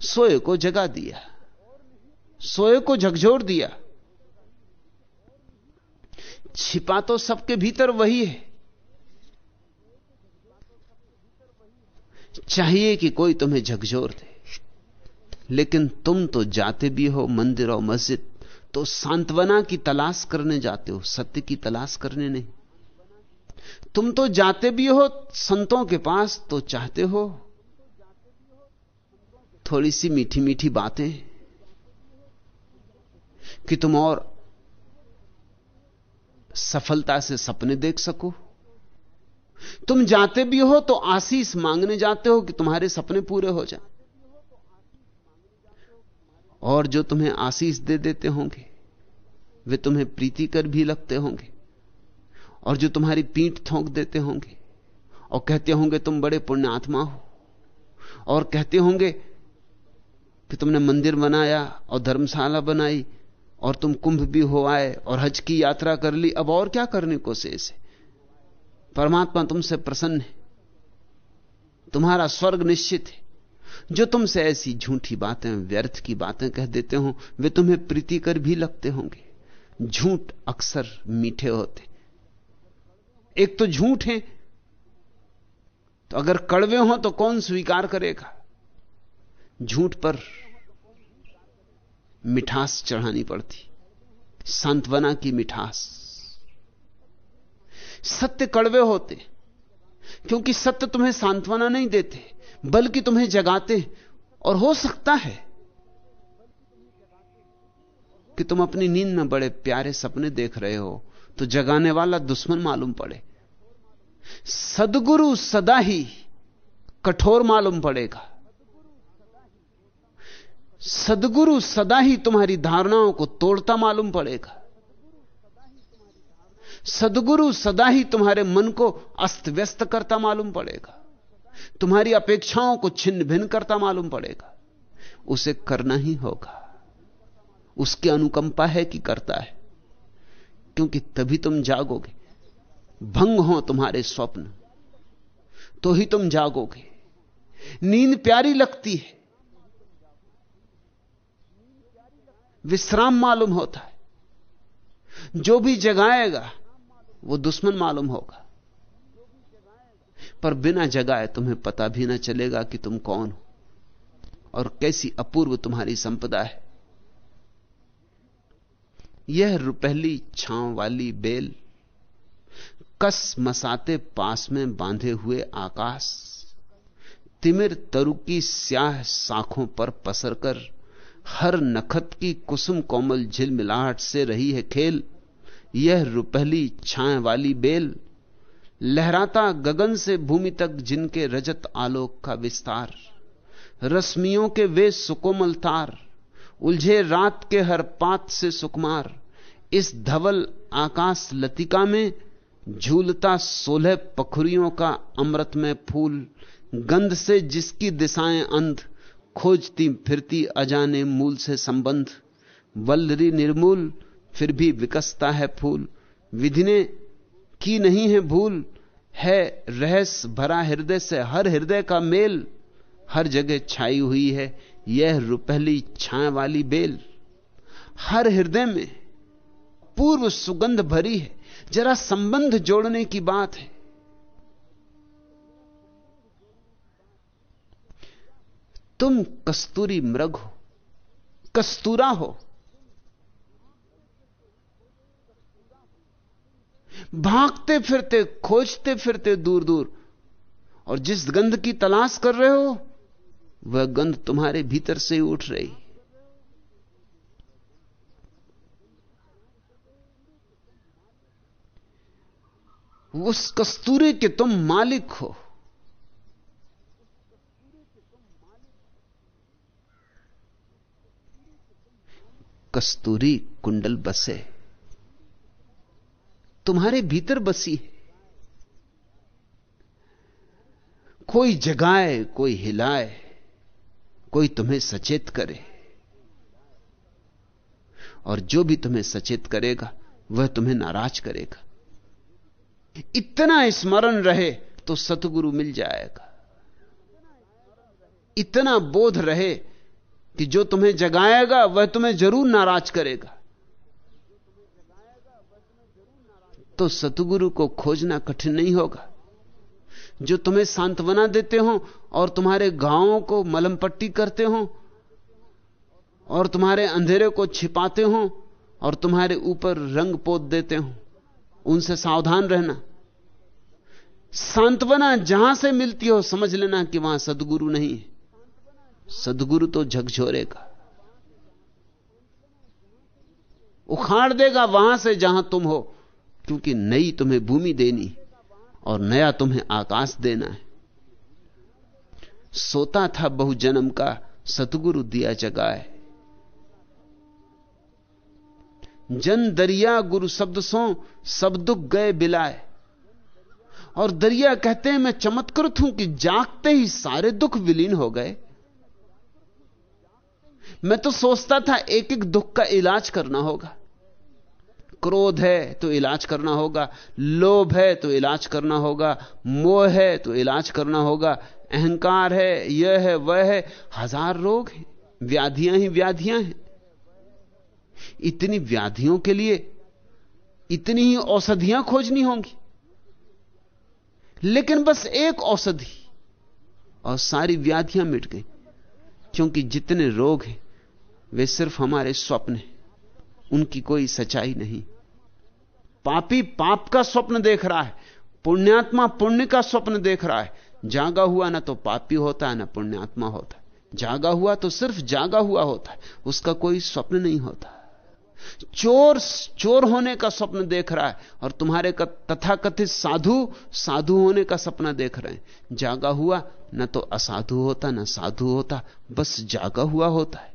सोए को जगा दिया। सोए को झकझोर दिया। छिपा तो सबके भीतर वही है। चाहिए कि कोई तुम्हें झकझोर दे। लेकिन तुम तो जाते भी हो मंदिर और मस्जिद तो सांत्वना की तलाश करने जाते हो, सत्य की तलाश करने नहीं। तुम तो जाते भी हो, संतों के पास तो चाहते हो। थोड़ी सी मीठी मीठी बातें कि तुम और सफलता से सपने देख सको। तुम जाते भी हो तो आशीष मांगने जाते हो कि तुम्हारे सपने पूरे हो जाए। और जो तुम्हें आशीष दे देते होंगे, वे तुम्हें प्रीति कर भी लगते होंगे। और जो तुम्हारी पीठ थोंक देते होंगे, और कहते होंगे तुम बड़े पुण्य आत्मा हो, और कहते होंगे कि तुमने मंदिर बनाया और धर्मशाला बनाई और तुम कुंभ भी हो आए और हज की यात्रा कर ली, अब और क्या करने को शेष है परमात्मा तुमसे प्रसन्न है। तुम्हारा स्वर्ग निश्चित है। जो तुमसे ऐसी झूठी बातें, व्यर्थ की बातें कह देते हो, वे तुम्हें प्रीतिकर भी लगते होंगे। झूठ अक्सर मीठे होते। एक तो झूठ है तो अगर कड़वे हो तो कौन स्वीकार करेगा? झूठ पर मिठास चढ़ानी पड़ती। सांत्वना की मिठास। सत्य कड़वे होते, क्योंकि सत्य तुम्हें सांत्वना नहीं देते, बल्कि तुम्हें जगाते, और हो सकता है कि तुम अपनी नींद में बड़े प्यारे सपने देख रहे हो तो जगाने वाला दुश्मन मालूम पड़े। सदगुरु सदा ही कठोर मालूम पड़ेगा। सदगुरु सदा ही तुम्हारी धारणाओं को तोड़ता मालूम पड़ेगा। सदगुरु सदा ही तुम्हारे मन को अस्त व्यस्त करता मालूम पड़ेगा। तुम्हारी अपेक्षाओं को छिन्न भिन्न करता मालूम पड़ेगा। उसे करना ही होगा। उसकी अनुकंपा है कि करता है। क्योंकि तभी तुम जागोगे। भंग हो तुम्हारे स्वप्न। तो ही तुम जागोगे। नींद प्यारी लगती है। विश्राम मालूम होता है। जो भी जगाएगा, वो दुश्मन मालूम होगा। पर बिना जगाए तुम्हें पता भी ना चलेगा कि तुम कौन हो और कैसी अपूर्व तुम्हारी संपदा है। यह रुपहली छांव वाली बेल कस मसाते पास में बांधे हुए आकाश, तिमिर तरु की स्याह साखों पर पसरकर हर नखत की कुसुम कोमल झिलमिलाहट से रही है खेल। यह रुपहली छाए वाली बेल, लहराता गगन से भूमि तक जिनके रजत आलोक का विस्तार। रश्मियों के वे सुकोमल तार, उलझे रात के हर पात से सुकुमार। इस धवल आकाश लतिका में, झूलता सोलह पखुरियों का अमृत में फूल, गंध से जिसकी दिशाएँ अंध खोजती, फिरती, अजाने मूल से संबंध। वल्लरी निर्मूल, फिर भी विकसता है फूल। विधि ने की नहीं है भूल, है रहस्य भरा हृदय से हर हृदय का मेल। हर जगह छाई हुई है यह रुपहली छाए वाली बेल। हर हृदय में पूर्व सुगंध भरी है, जरा संबंध जोड़ने की बात है। तुम कस्तूरी मृग हो, कस्तूरा हो। भागते फिरते, खोजते फिरते दूर दूर, और जिस गंध की तलाश कर रहे हो, वह गंध तुम्हारे भीतर से ही उठ रही। उस कस्तूरे के तुम मालिक हो। कस्तूरी कुंडल बसे। तुम्हारे भीतर बसी है। कोई जगाए, कोई हिलाए, कोई तुम्हें सचेत करे। और जो भी तुम्हें सचेत करेगा, वह तुम्हें नाराज़ करेगा। इतना स्मरण रहे तो सतगुरु मिल जाएगा। इतना बोध रहे कि जो तुम्हें जगाएगा, वह तुम्हें ज़रूर नाराज़ करेगा। तो सतगुरु को खोजना कठिन नहीं होगा। जो तुम्हें सांत्वना देते हो और तुम्हारे गाँवों को मलम पट्टी करते हो और तुम्हारे अंधेरे को छिपाते हो और तुम्हारे ऊपर रंग पोत देते हो, उनसे सावधान रहना। सांत्वना जहाँ से मिलती हो, समझ लेना कि वहाँ सदगुरु नहीं है। सदगुरु तो झकझोरेगा उखाड़ देगा वहाँ से जहाँ तुम हो, क्योंकि नई तुम्हें भूमि देनी और नया तुम्हें आकाश देना है। सोता था बहुजन्म का सतगुरु दिया जगाए। जन दरिया गुरु शब्द सो, सब दुख गए बिलाए। और दरिया कहते हैं, मैं चमत्कृत हूँ कि जागते ही सारे दुख विलीन हो गए। मैं तो सोचता था एक एक दुख का इलाज करना होगा। क्रोध है तो इलाज करना होगा, लोभ है तो इलाज करना होगा, मोह है तो इलाज करना होगा, अहंकार है, यह है, वह है, हज़ार रोग हैं, व्याधियाँ ही व्याधियाँ हैं। इतनी व्याधियों के लिए इतनी ही औषधियाँ खोजनी होंगी। लेकिन बस एक औषधि और सारी व्याधियाँ मिट गई, क्योंकि जितने रोग हैं वे सिर्फ़ हमारे स्वप्न हैं। उनकी कोई सच्चाई नहीं। पापी पाप का स्वप्न देख रहा है। पुण्यात्मा पुण्य का स्वप्न देख रहा है। जागा हुआ ना तो पापी होता है, ना पुण्यात्मा होता है। जागा हुआ तो सिर्फ़ जागा हुआ होता है। उसका कोई स्वप्न नहीं होता। चोर चोर होने का स्वप्न देख रहा है और तुम्हारे तथाकथित साधु साधु होने का सपना देख रहे हैं। जागा हुआ ना तो असाधु होता, ना साधु होता, बस जागा हुआ होता है।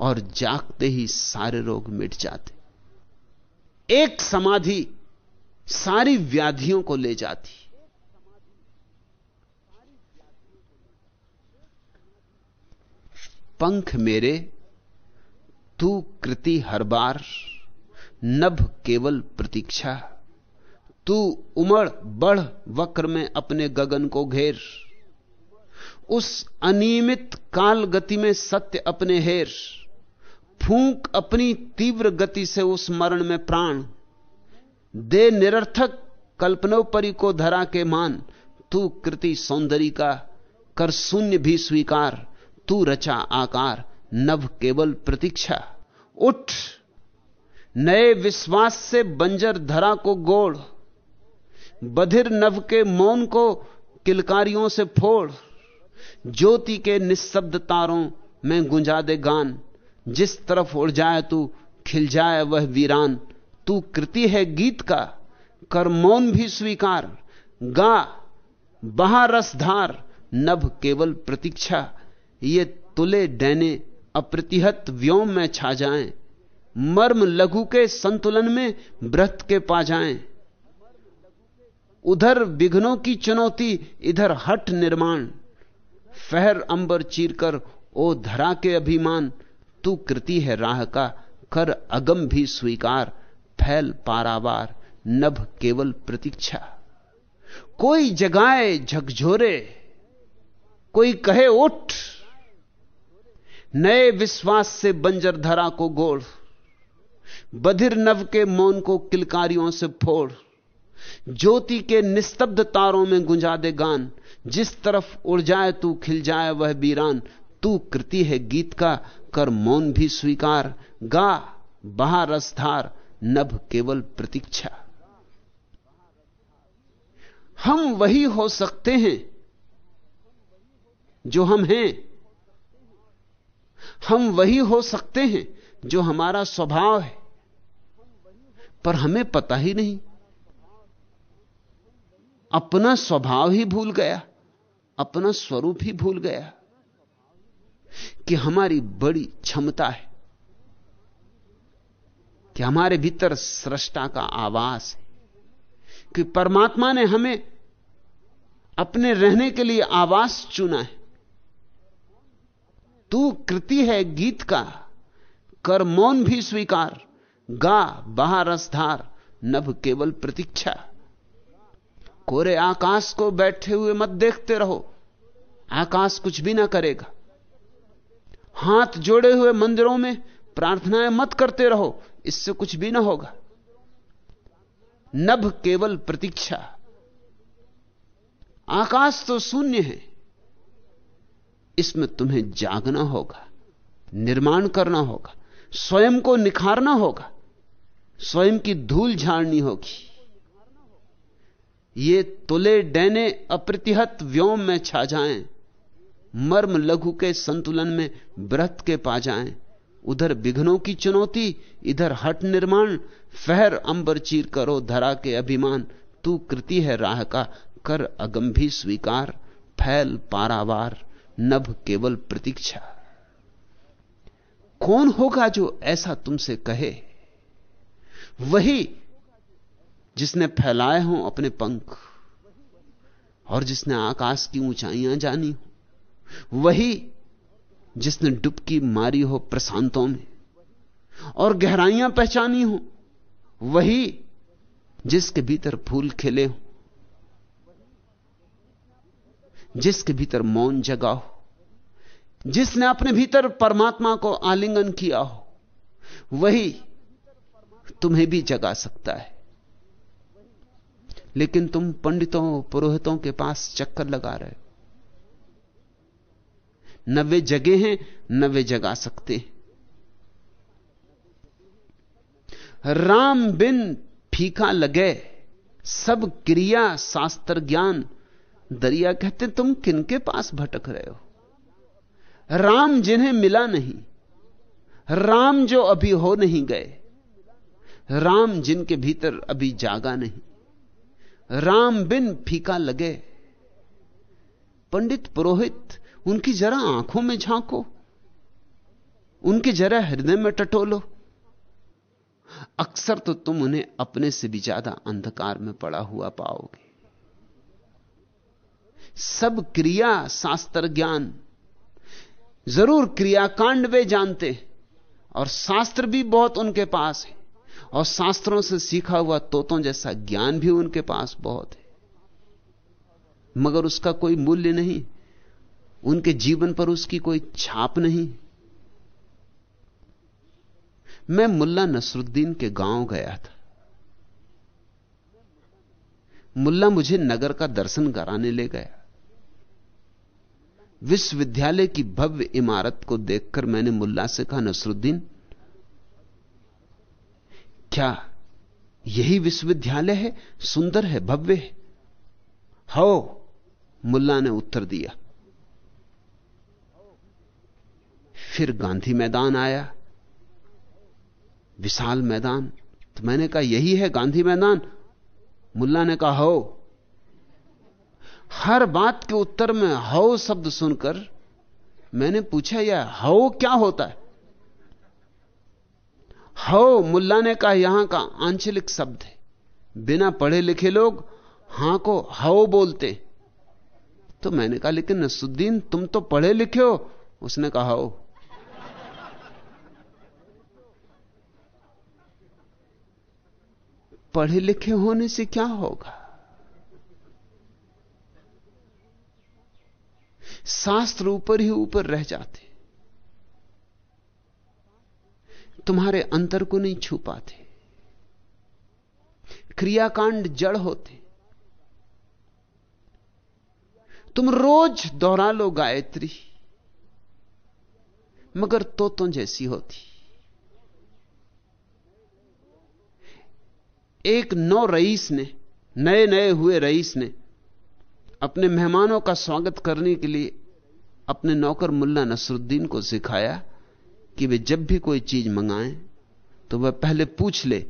और जागते ही सारे रोग मिट जाते। एक समाधि सारी व्याधियों को ले जाती। पंख मेरे, तू कृति हर बार, नभ केवल प्रतीक्षा। तू उमड़ बढ़ वक्र में अपने गगन को घेर। उस अनियमित काल गति में सत्य अपने हेर। फूंक अपनी तीव्र गति से उस मरण में प्राण। दे निरर्थक कल्पनोपरि को धरा के मान। तू कृति सौंदर्य का कर शून्य भी स्वीकार। तू रचा आकार, नभ केवल प्रतीक्षा। उठ! नए विश्वास से बंजर धरा को गोड़। बधिर नभ के मौन को किलकारियों से फोड़। ज्योति के निशब्द तारों में गुंजा दे गान। जिस तरफ़ उड़ जाए तू, खिल जाए वह वीरान। तू कृति है गीत का, कर मौन भी स्वीकार। गा, बहा रसधार नभ केवल प्रतीक्षा। ये तुले डैने, अप्रतिहत व्योम में छा जाएँ। मर्म लघु के संतुलन में व्रत के पा जाएँ। उधर विघ्नों की चुनौती, इधर हट निर्माण। फहर अंबर चीरकर, ओ धरा के अभिमान। तू कृति है राह का, कर अगम भी स्वीकार, फैल पारावार, नभ केवल प्रतीक्षा। कोई जगाए झकझोरे, कोई कहे उठ, नए विश्वास से बंजर धरा को गोड़, बधिर नव के मौन को किलकारियों से फोड़, ज्योति के निस्तब्ध तारों में गुंजा दे गान, जिस तरफ़ उड़ जाए तू खिल जाए वह बीरान तू कृति है गीत का, कर मौन भी स्वीकार, गा बहा रसधार नभ केवल प्रतीक्षा। हम वही हो सकते हैं जो हम हैं। हम वही हो सकते हैं जो हमारा स्वभाव है। पर हमें पता ही नहीं। अपना स्वभाव ही भूल गया, अपना स्वरूप ही भूल गया। कि हमारी बड़ी क्षमता है, कि हमारे भीतर सृष्टा का आवास है, कि परमात्मा ने हमें अपने रहने के लिए आवास चुना है। तू कृति है गीत का, कर मौन भी स्वीकार, गा बहा रसधार नभ केवल प्रतीक्षा। कोरे आकाश को बैठे हुए मत देखते रहो, आकाश कुछ भी ना करेगा। हाथ जोड़े हुए मंदिरों में प्रार्थनाएँ मत करते रहो, इससे कुछ भी ना होगा। नभ केवल प्रतीक्षा। आकाश तो शून्य है, इसमें तुम्हें जागना होगा, निर्माण करना होगा, स्वयं को निखारना होगा, स्वयं की धूल झाड़नी होगी। ये तुले डैने अप्रतिहत व्योम में छा जाएँ। मर्म लघु के संतुलन में व्रत के पा जाएँ। उधर विघ्नों की चुनौती, इधर हट निर्माण, फहर अंबर चीर करो धरा के अभिमान। तू कृति है राह का, कर अगंभी स्वीकार, फैल पारावार, नभ केवल प्रतीक्षा। कौन होगा जो ऐसा तुमसे कहे? वही जिसने फैलाए हो अपने पंख, और जिसने आकाश की ऊंचाइयाँ जानी हो। वही जिसने डुबकी मारी हो प्रशांतों में और गहराइयाँ पहचानी हो, वही जिसके भीतर फूल खिले हो, जिसके भीतर मौन जगा हो, जिसने अपने भीतर परमात्मा को आलिंगन किया हो, वही तुम्हें भी जगा सकता है। लेकिन तुम पंडितों, पुरोहितों के पास चक्कर लगा रहे हो। न वे जगे हैं, न वे जगा सकते। राम बिन फीका लगे, सब क्रिया शास्त्र ज्ञान। दरिया कहते, तुम किनके पास भटक रहे हो? राम जिन्हें मिला नहीं, राम जो अभी हो नहीं गए, राम जिनके भीतर अभी जागा नहीं। राम बिन फीका लगे, पंडित पुरोहित उनकी जरा आँखों में झांको, उनके जरा हृदय में टटोलो। अक्सर तो तुम उन्हें अपने से भी ज़्यादा अंधकार में पड़ा हुआ पाओगे। सब क्रिया शास्त्र ज्ञान, ज़रूर क्रियाकांड वे जानते, और शास्त्र भी बहुत उनके पास है, और शास्त्रों से सीखा हुआ तोतों जैसा ज्ञान भी उनके पास बहुत है। मगर उसका कोई मूल्य नहीं। उनके जीवन पर उसकी कोई छाप नहीं। मैं मुल्ला नसरुद्दीन के गाँव गया था। मुल्ला मुझे नगर का दर्शन कराने ले गया। विश्वविद्यालय की भव्य इमारत को देखकर मैंने मुल्ला से कहा, नसरुद्दीन, क्या यही विश्वविद्यालय है? सुंदर है, भव्य है। हो, मुल्ला ने उत्तर दिया। फिर गांधी मैदान आया। विशाल मैदान। तो मैंने कहा, यही है गांधी मैदान? मुल्ला ने कहा, हो। हर बात के उत्तर में हो शब्द सुनकर मैंने पूछा, यह हो क्या होता है? हो, मुल्ला ने कहा, यहाँ का आंचलिक शब्द है। बिना पढ़े लिखे लोग हाँ को हो बोलते तो मैंने कहा, लेकिन नसुद्दीन तुम तो पढ़े लिखे हो। उसने कहा, हो। पढ़े लिखे होने से क्या होगा? शास्त्र ऊपर ही ऊपर रह जाते। तुम्हारे अंतर को नहीं छू पाते। क्रियाकांड जड़ होते। तुम रोज दोहरा लो गायत्री, मगर तोतों जैसी होती। एक नौ रईस ने, नए नए हुए रईस ने, अपने मेहमानों का स्वागत करने के लिए अपने नौकर मुल्ला नसरुद्दीन को सिखाया कि वे जब भी कोई चीज़ मंगाएँ तो वह पहले पूछ ले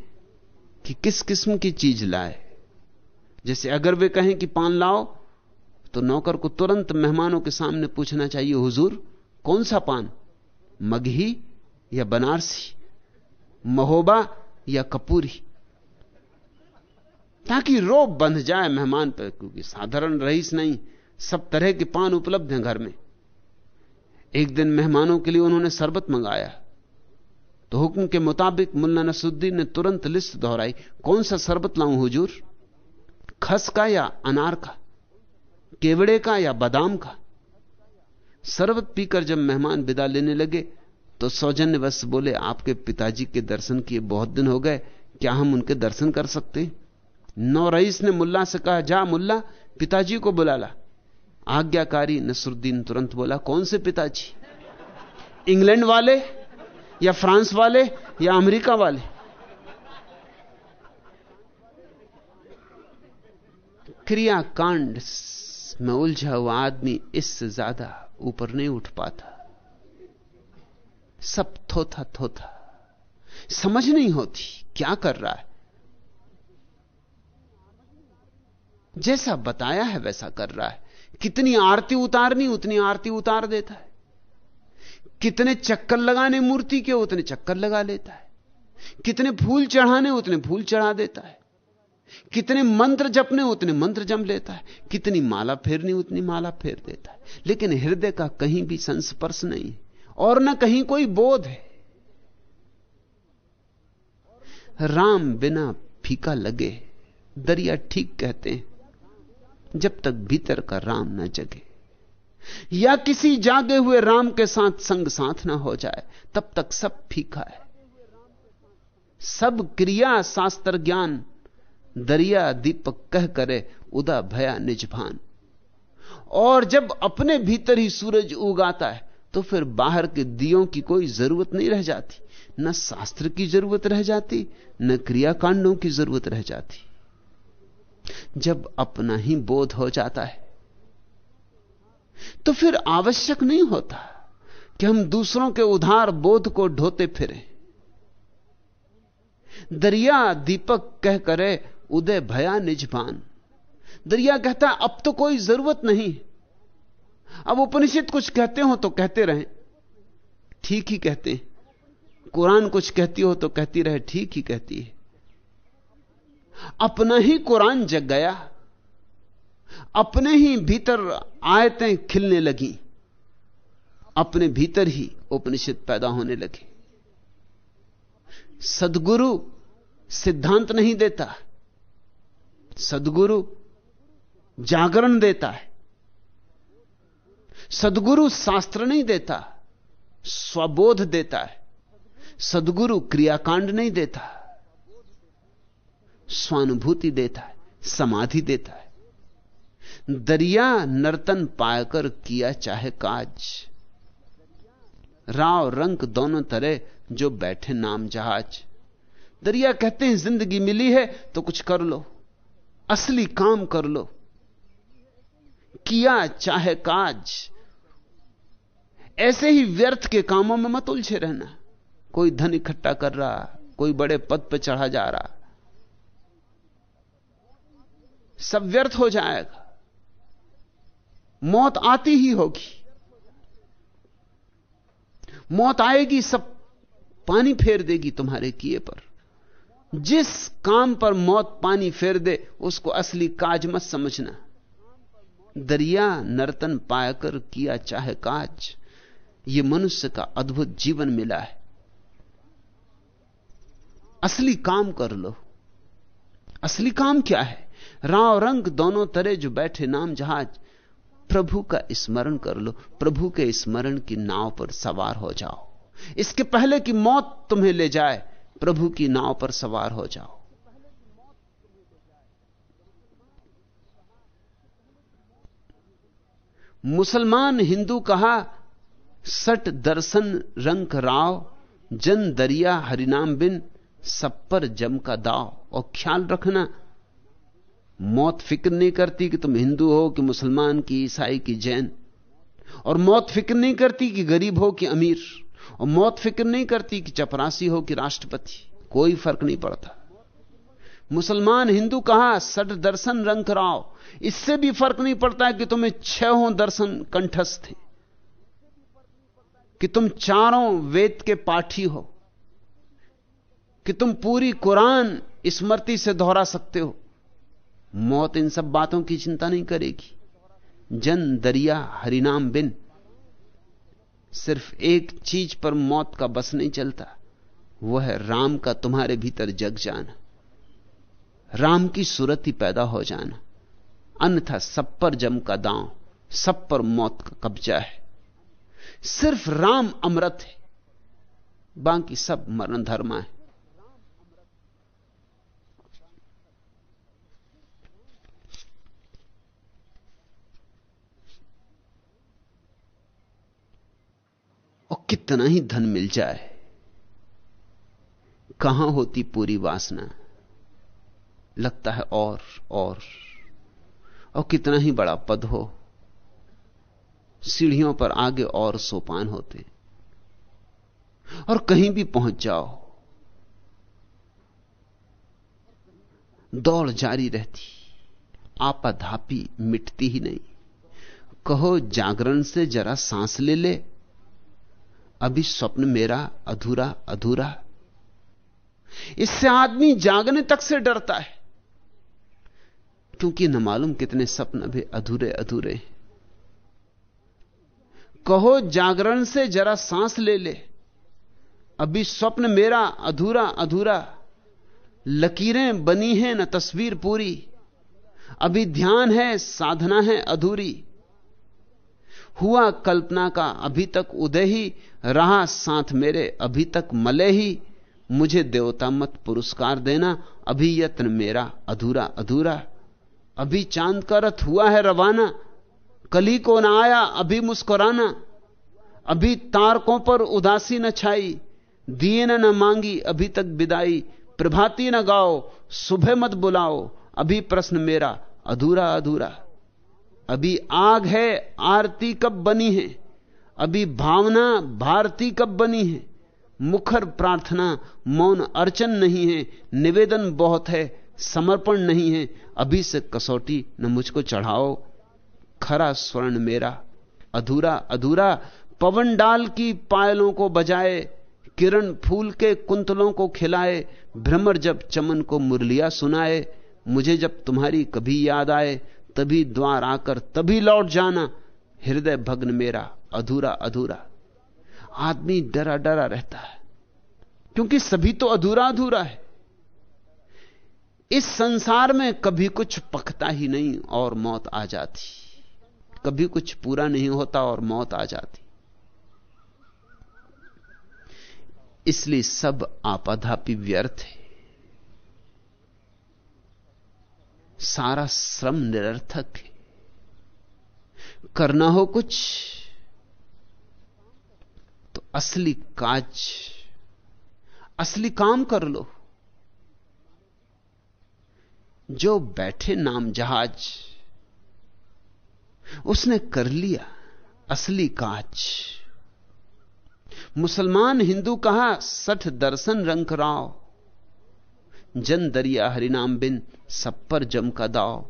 कि किस किस्म की चीज़ लाए। जैसे अगर वे कहें कि पान लाओ तो नौकर को तुरंत मेहमानों के सामने पूछना चाहिए, हुजूर, कौन सा पान? मगही या बनारसी? महोबा या कपूरी? ताकि रोब बंध जाए मेहमान पर, क्योंकि साधारण रईस नहीं, सब तरह के पान उपलब्ध हैं घर में। एक दिन मेहमानों के लिए उन्होंने शरबत मंगाया। तो हुक्म के मुताबिक मुल्ला नसुद्दीन ने तुरंत लिस्ट दोहराई। कौन सा शरबत लाऊं हुजूर? खस का या अनार का? केवड़े का या बादाम का? शरबत पीकर जब मेहमान विदा लेने लगे तो सौजन्य बस बोले, आपके पिताजी के दर्शन किए बहुत दिन हो गए, क्या हम उनके दर्शन कर सकते नौ रईस ने मुल्ला से कहा, जा मुल्ला, पिताजी को बुला ला। आज्ञाकारी नसरुद्दीन तुरंत बोला, कौन से पिताजी? इंग्लैंड वाले या फ्रांस वाले या अमेरिका वाले? क्रियाकांड में उलझा हुआ आदमी इससे ज़्यादा ऊपर नहीं उठ पाता। सब थोथा थोथा समझ नहीं होती, क्या कर रहा है? जैसा बताया है वैसा कर रहा है। कितनी आरती उतारनी, उतनी आरती उतार देता है। कितने चक्कर लगाने मूर्ति के, उतने चक्कर लगा लेता है। कितने फूल चढ़ाने, उतने फूल चढ़ा देता है। कितने मंत्र जपने, उतने मंत्र जम लेता है। कितनी माला फेरनी, उतनी माला फेर देता है। लेकिन हृदय का कहीं भी संस्पर्श नहीं और न कहीं कोई बोध है। राम बिना फीका लगे, दरिया ठीक कहते हैं। जब तक भीतर का राम न जगे। या किसी जागे हुए राम के साथ संग साथ ना हो जाए, तब तक सब फीका है। सब क्रिया शास्त्र ज्ञान, दरिया दीपक कह करे उदा भया निजभान। और जब अपने भीतर ही सूरज उगाता है तो फिर बाहर के दियों की कोई ज़रूरत नहीं रह जाती। न शास्त्र की ज़रूरत रह जाती, न क्रियाकांडों की ज़रूरत रह जाती। जब अपना ही बोध हो जाता है तो फिर आवश्यक नहीं होता कि हम दूसरों के उधार बोध को ढोते फिरें। दरिया दीपक कह करे, उदय भया निजपान दरिया कहता अब तो कोई ज़रूरत नहीं अब उपनिषद कुछ कहते हो तो कहते रहें। ठीक ही कहते हैं। कुरान कुछ कहती हो तो कहती रहे, ठीक ही कहती है। अपना ही कुरान जग गया। अपने ही भीतर आयतें खिलने लगी। अपने भीतर ही उपनिषद पैदा होने लगे। सदगुरु सिद्धांत नहीं देता। सदगुरु जागरण देता है। सदगुरु शास्त्र नहीं देता, स्वबोध देता है। सदगुरु क्रियाकांड नहीं देता। स्वानुभूति देता है, समाधि देता है। दरिया नर्तन पाकर किया चाहे काज। राव रंग दोनों तरह जो बैठे नाम जहाज़। दरिया कहते हैं, ज़िंदगी मिली है तो कुछ कर लो। असली काम कर लो। किया चाहे काज। ऐसे ही व्यर्थ के कामों में मत उलझे रहना। कोई धन इकट्ठा कर रहा, कोई बड़े पद पर चढ़ा जा रहा सब व्यर्थ हो जाएगा। मौत आती ही होगी। मौत आएगी, सब पानी फेर देगी तुम्हारे किए पर। जिस काम पर मौत पानी फेर दे, उसको असली काज मत समझना। दरिया नर्तन पाकर किया चाहे काज, ये मनुष्य का अद्भुत जीवन मिला है। असली काम कर लो। असली काम क्या है? राव रंग दोनों तरह जो बैठे नाम जहाज़ प्रभु का स्मरण कर लो, प्रभु के स्मरण की नाव पर सवार हो जाओ। इसके पहले कि मौत तुम्हें ले जाए, प्रभु की नाव पर सवार हो जाओ। मुसलमान हिंदू कहा, सट दर्शन रंग राव, जन दरिया हरिनाम बिन, सब पर जम का दाव। और ख्याल रखना मौत फ़िक्र नहीं करती कि तुम हिंदू हो कि मुसलमान की ईसाई की जैन। और मौत फ़िक्र नहीं करती कि गरीब हो कि अमीर। और मौत फ़िक्र नहीं करती कि चपरासी हो कि राष्ट्रपति। कोई फ़र्क नहीं पड़ता। मुसलमान हिंदू कहा? सट दर्शन रंग राव इससे भी फ़र्क नहीं पड़ता कि तुम्हें छह हो दर्शन कंठस्थ थे कि तुम चारों वेद के पाठी हो। कि तुम पूरी कुरान स्मृति से दोहरा सकते हो। मौत इन सब बातों की चिंता नहीं करेगी। जन, दरिया, हरिनाम बिन, सिर्फ़ एक चीज़ पर मौत का बस नहीं चलता, वह है राम का तुम्हारे भीतर जग जाना, राम की सूरत ही पैदा हो जाना, अन्यथा सब पर जम का दांव, सब पर मौत का कब्जा है। सिर्फ़ राम अमृत है, बाकी सब मरण धर्मा है। और कितना ही धन मिल जाए। कहाँ होती पूरी वासना? लगता है और और। और कितना ही बड़ा पद हो। सीढ़ियों पर आगे और सोपान होते। और कहीं भी पहुँच जाओ। दौड़ जारी रहती। आपाधापी मिटती ही नहीं। कहो, जागरण से जरा सांस ले ले। अभी स्वप्न मेरा, अधूरा अधूरा। इससे आदमी जागने तक से डरता है, क्योंकि न मालूम कितने सपन अभी अधूरे अधूरे कहो, जागरण से जरा सांस ले ले। अभी स्वप्न मेरा, अधूरा अधूरा। लकीरें बनी हैं न तस्वीर पूरी। अभी ध्यान है, साधना है अधूरी। हुआ कल्पना का अभी तक उदय ही, रहा साथ मेरे, अभी तक मले ही। मुझे देवता मत पुरस्कार देना, अभी यत्न मेरा अधूरा अधूरा। अभी चाँद का रथ हुआ है रवाना, कली को न आया, अभी मुस्कुराना। अभी तारकों पर उदासी न छाई दिए न न मांगी, अभी तक विदाई। प्रभाती न गाओ, सुबह मत बुलाओ, अभी प्रश्न मेरा अधूरा अधूरा। अभी आग है, आरती कब बनी है? अभी भावना, भारती कब बनी है? मुखर प्रार्थना, मौन अर्चन नहीं है, निवेदन बहुत है, समर्पण नहीं है। अभी से कसौटी न मुझको चढ़ाओ, खरा स्वर्ण मेरा। अधूरा अधूरा, पवन डाल की पायलों को बजाए, किरण फूल के कुंतलों को खिलाए, भ्रमर जब चमन को मुरलिया सुनाए, मुझे जब तुम्हारी कभी याद आए तभी द्वार आकर तभी लौट जाना। हृदय भग्न मेरा, अधूरा अधूरा। आदमी डरा डरा रहता है। क्योंकि सभी तो अधूरा अधूरा है। इस संसार में कभी कुछ पकता ही नहीं और मौत आ जाती। कभी कुछ पूरा नहीं होता और मौत आ जाती। इसलिए सब आपाधापी व्यर्थ है। सारा श्रम निरर्थक है। करना हो कुछ तो असली काज, असली काम कर लो। जो बैठे नाम जहाज़, उसने कर लिया असली काज। मुसलमान हिंदू कहा, सठ दर्शन रंग राव जन दरिया हरिनाम बिन सब पर जम का दाव।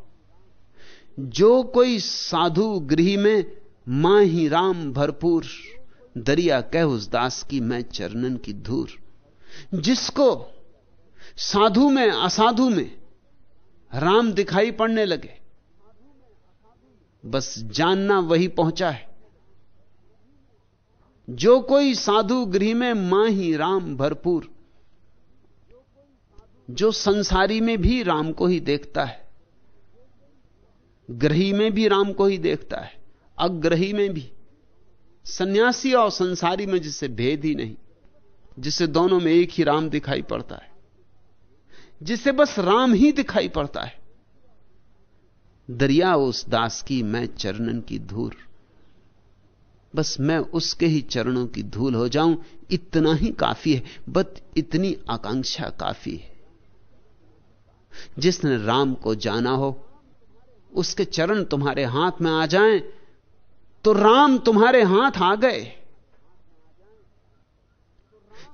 जो कोई साधु गृह में माँ ही राम भरपूर, दरिया कह उस दास की मैं चरणन की धूर। जिसको साधु में असाधु में राम दिखाई पड़ने लगे, बस जानना वही पहुँचा है। जो कोई साधु गृह में माँ ही राम भरपूर जो संसारी में भी राम को ही देखता है, ग्रही में भी राम को ही देखता है, अग्रही में भी। सन्यासी और संसारी में जिसे भेद ही नहीं, जिसे दोनों में एक ही राम दिखाई पड़ता है, जिसे बस राम ही दिखाई पड़ता है। दरिया उस दास की, मैं चरणन की धूर बस मैं उसके ही चरणों की धूल हो जाऊँ, इतना ही काफ़ी है, बस इतनी आकांक्षा काफ़ी है। जिसने राम को जाना हो, उसके चरण तुम्हारे हाथ में आ जाएँ तो राम तुम्हारे हाथ आ गए।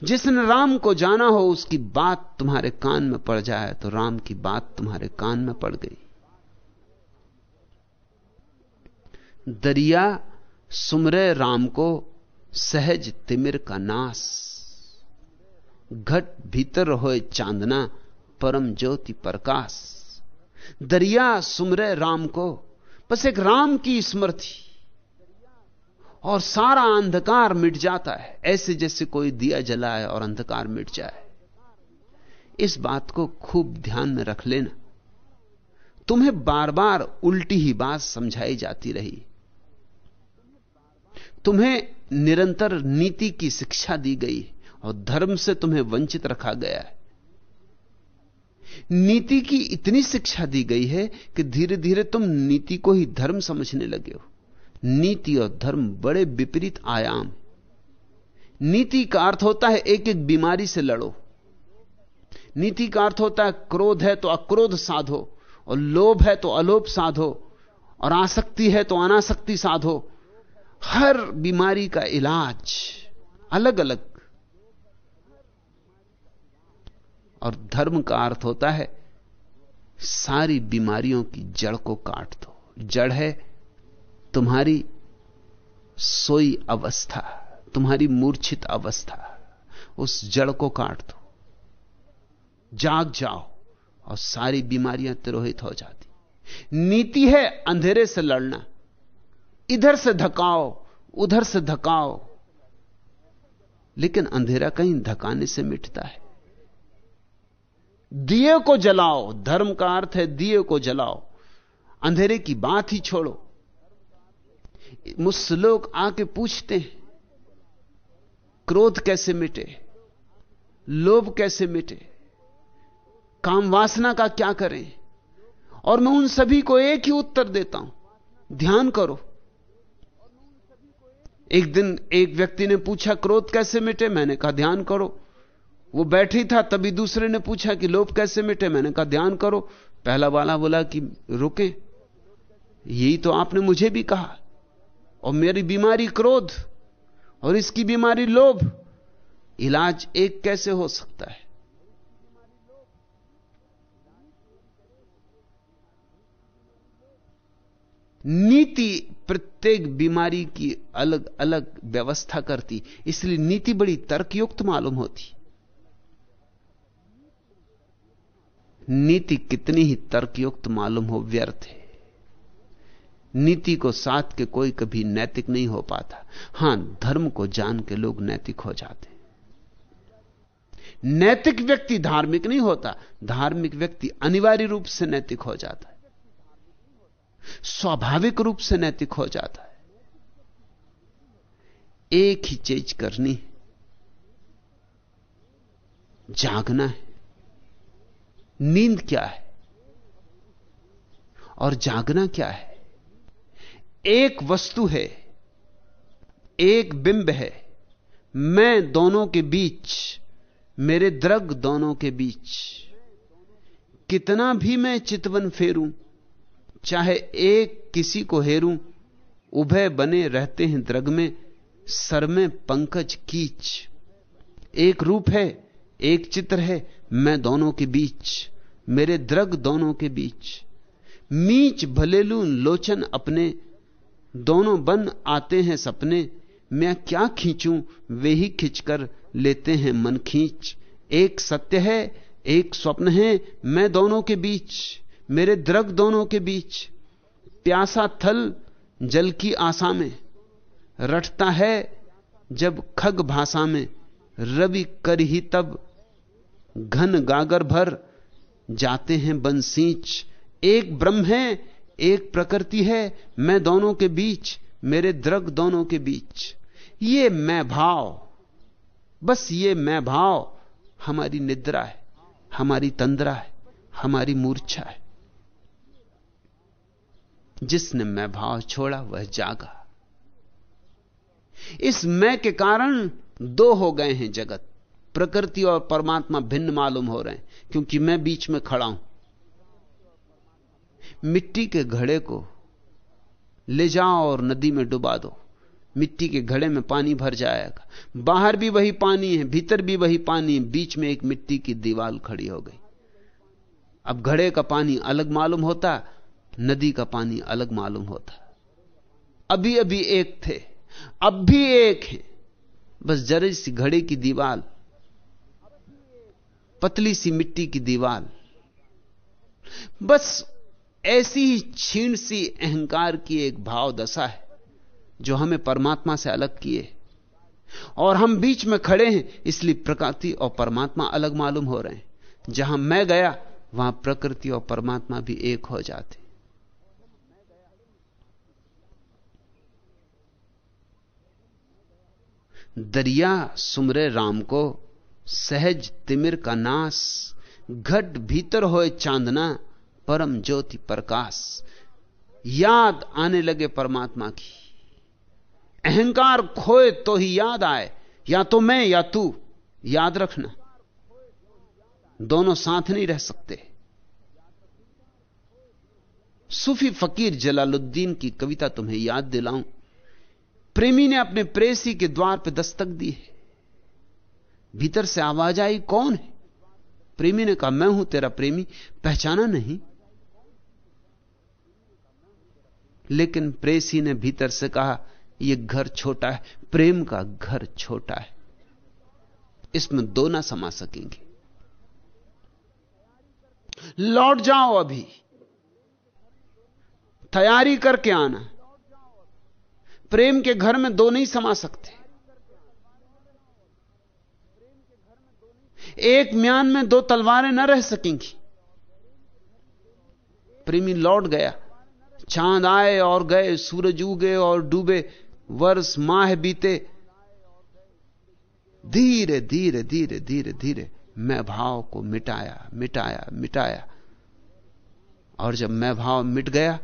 जिसने राम को जाना हो, उसकी बात तुम्हारे कान में पड़ जाए तो राम की बात तुम्हारे कान में पड़ गई। दरिया सुमरे राम को, सहज तिमिर का नास। घट भीतर होए चांदना परम ज्योति प्रकाश। दरिया सुमरे राम को, बस एक राम की स्मृति। और सारा अंधकार मिट जाता है, ऐसे जैसे कोई दिया जलाए और अंधकार मिट जाए। इस बात को खूब ध्यान में रख लेना। तुम्हें बार बार उल्टी ही बात समझाई जाती रही। तुम्हें निरंतर नीति की शिक्षा दी गई और धर्म से तुम्हें वंचित रखा गया है। नीति की इतनी शिक्षा दी गई है कि धीरे धीरे तुम नीति को ही धर्म समझने लगे हो। नीति और धर्म बड़े विपरीत आयाम नीति का अर्थ होता है एक एक बीमारी से लड़ो। नीति का अर्थ होता है क्रोध है तो अक्रोध साधो और लोभ है तो अलोभ साधो और आसक्ति है तो अनासक्ति साधो। हर बीमारी का इलाज अलग अलग और धर्म का अर्थ होता है, सारी बीमारियों की जड़ को काट दो। जड़ है तुम्हारी सोई अवस्था, तुम्हारी मूर्छित अवस्था, उस जड़ को काट दो। जाग जाओ और सारी बीमारियाँ तिरोहित हो जाती। नीति है अंधेरे से लड़ना, इधर से धकाओ, उधर से धकाओ। लेकिन अंधेरा कहीं धकाने से मिटता है। दिए को जलाओ, धर्म का अर्थ है दिए को जलाओ। अंधेरे की बात ही छोड़ो। मुझसे लोग आके पूछते हैं, क्रोध कैसे मिटे, लोभ कैसे मिटे, काम वासना का क्या करें? और मैं उन सभी को एक ही उत्तर देता हूँ, ध्यान करो। एक दिन एक व्यक्ति ने पूछा, क्रोध कैसे मिटे? मैंने कहा, ध्यान करो। वो बैठी था, तभी दूसरे ने पूछा कि लोभ कैसे मिटे? मैंने कहा, ध्यान करो। पहला वाला बोला कि, रुके। यही तो आपने मुझे भी कहा। और मेरी बीमारी क्रोध और इसकी बीमारी लोभ। इलाज एक कैसे हो सकता है? नीति प्रत्येक बीमारी की अलग अलग व्यवस्था करती। इसलिए नीति बड़ी तर्कयुक्त मालूम होती। नीति कितनी ही तर्कयुक्त मालूम हो, व्यर्थ है। नीति को साथ के कोई कभी नैतिक नहीं हो पाता। हाँ, धर्म को जान के लोग नैतिक हो जाते नैतिक व्यक्ति धार्मिक नहीं होता, धार्मिक व्यक्ति अनिवार्य रूप से नैतिक हो जाता है। स्वाभाविक रूप से नैतिक हो जाता है। एक ही चीज़ करनी है। जागना है। नींद क्या है? और जागना क्या है? एक वस्तु है, एक बिंब है। मैं दोनों के बीच, मेरे द्रग दोनों के बीच। कितना भी मैं चितवन फेरूं, चाहे एक किसी को हेरूं, उभय बने रहते हैं द्रग में, सर में पंकज कीच। एक रूप है एक चित्र है, मैं दोनों के बीच, मेरे द्रग दोनों के बीच। मीच भलेलू लोचन अपने, दोनों बन आते हैं सपने, मैं क्या खींचूं, वे ही खींचकर लेते हैं मन खींच। एक सत्य है, एक स्वप्न है, मैं दोनों के बीच, मेरे द्रग दोनों के बीच। प्यासा थल जल की आशा में, रटता है जब खग भाषा में, रवि कर ही तब घन गागर भर जाते हैं बंसीच एक ब्रह्म है, एक प्रकृति है, मैं दोनों के बीच, मेरे द्रग दोनों के बीच। ये मैं भाव, बस ये मैं भाव, हमारी निद्रा है, हमारी तंद्रा है, हमारी मूर्छा है। जिसने मैं भाव छोड़ा, वह जागा। इस मैं के कारण दो हो गए हैं जगत। प्रकृति और परमात्मा भिन्न मालूम हो रहे हैं, क्योंकि मैं बीच में खड़ा हूँ। मिट्टी के घड़े को ले जाओ और नदी में डुबा दो। मिट्टी के घड़े में पानी भर जाएगा। बाहर भी वही पानी है, भीतर भी वही पानी है। बीच में एक मिट्टी की दीवार खड़ी हो गई। अब घड़े का पानी अलग मालूम होता, नदी का पानी अलग मालूम होता। अभी अभी एक थे, अब भी एक है। बस जरा सी घड़े की दीवार पतली सी मिट्टी की दीवार। बस ऐसी ही छीण सी अहंकार की एक भाव दशा है, जो हमें परमात्मा से अलग किए। और हम बीच में खड़े हैं, इसलिए प्रकृति और परमात्मा अलग मालूम हो रहे हैं। जहाँ मैं गया, वहाँ प्रकृति और परमात्मा भी एक हो जाते। दरिया सुमरे राम को सहज तिमिर का नाश घट भीतर होए चांदना, परम ज्योति प्रकाश। याद आने लगे परमात्मा की। अहंकार खोए तो ही याद आए, या तो मैं या तू, याद रखना। दोनों साथ नहीं रह सकते। सूफी फकीर जलालुद्दीन की कविता तुम्हें याद दिलाऊं। प्रेमी ने अपने प्रेसी के द्वार पर दस्तक दी है। भीतर से आवाज़ आई, कौन है? प्रेमी ने कहा, मैं हूँ तेरा प्रेमी, पहचाना नहीं। लेकिन प्रेसी ने भीतर से कहा यह घर छोटा है, प्रेम का घर छोटा है। इसमें दो ना समा सकेंगे। लौट जाओ अभी। तैयारी करके आना। प्रेम के घर में दो नहीं समा सकते। एक म्यान में दो तलवारें न रह सकेंगी। प्रेमी लौट गया। चाँद आए और गए, सूरज उगे और डूबे, वर्ष माह बीते। धीरे धीरे धीरे धीरे धीरे मैं भाव को मिटाया मिटाया मिटाया। और जब मैं भाव मिट गया,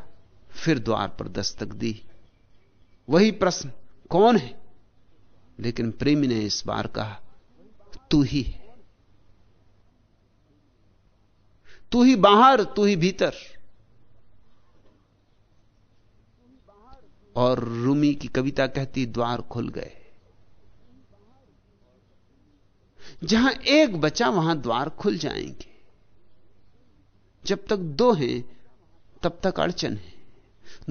फिर द्वार पर दस्तक दी। वही प्रश्न, कौन है? लेकिन प्रेमी ने इस बार कहा, तू ही है। तू ही बाहर, तू ही भीतर। और रूमी की कविता कहती, द्वार खुल गए। जहाँ एक बचा, वहाँ द्वार खुल जाएँगे। जब तक दो हैं, तब तक अड़चन है।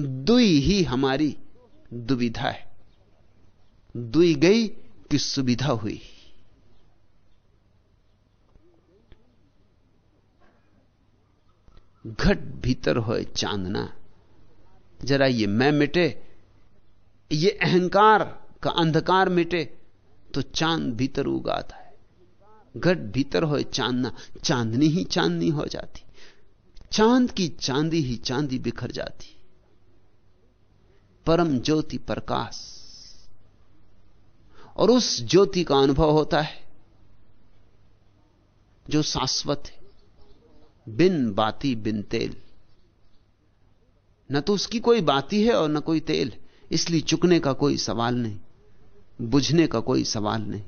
दुई ही हमारी दुविधा है। दुई गई कि सुविधा हुई। घट भीतर होए चांदना। जरा ये मैं मिटे, ये अहंकार का अंधकार मिटे तो चाँद भीतर उगाता है। घट भीतर होए चांदना, चांदनी ही चांदनी हो जाती। चाँद की चांदी ही चांदी बिखर जाती। परम ज्योति प्रकाश। और उस ज्योति का अनुभव होता है, जो शाश्वत है। बिन बाती बिन तेल। न तो उसकी कोई बाती है और न कोई तेल। इसलिए चुकने का कोई सवाल नहीं, बुझने का कोई सवाल नहीं।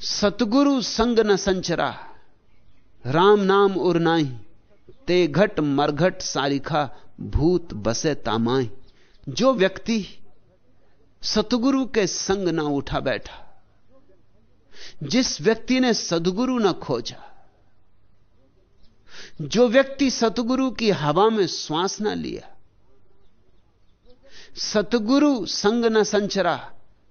सतगुरु संग न संचरा, राम नाम उर्नाई ते घट मरघट सारिखा भूत बसे तामाई। जो व्यक्ति सतगुरु के संग ना उठा बैठा जिस व्यक्ति ने सदगुरु न खोजा, जो व्यक्ति सतगुरु की हवा में श्वास ना लिया, सतगुरु संग न संचरा,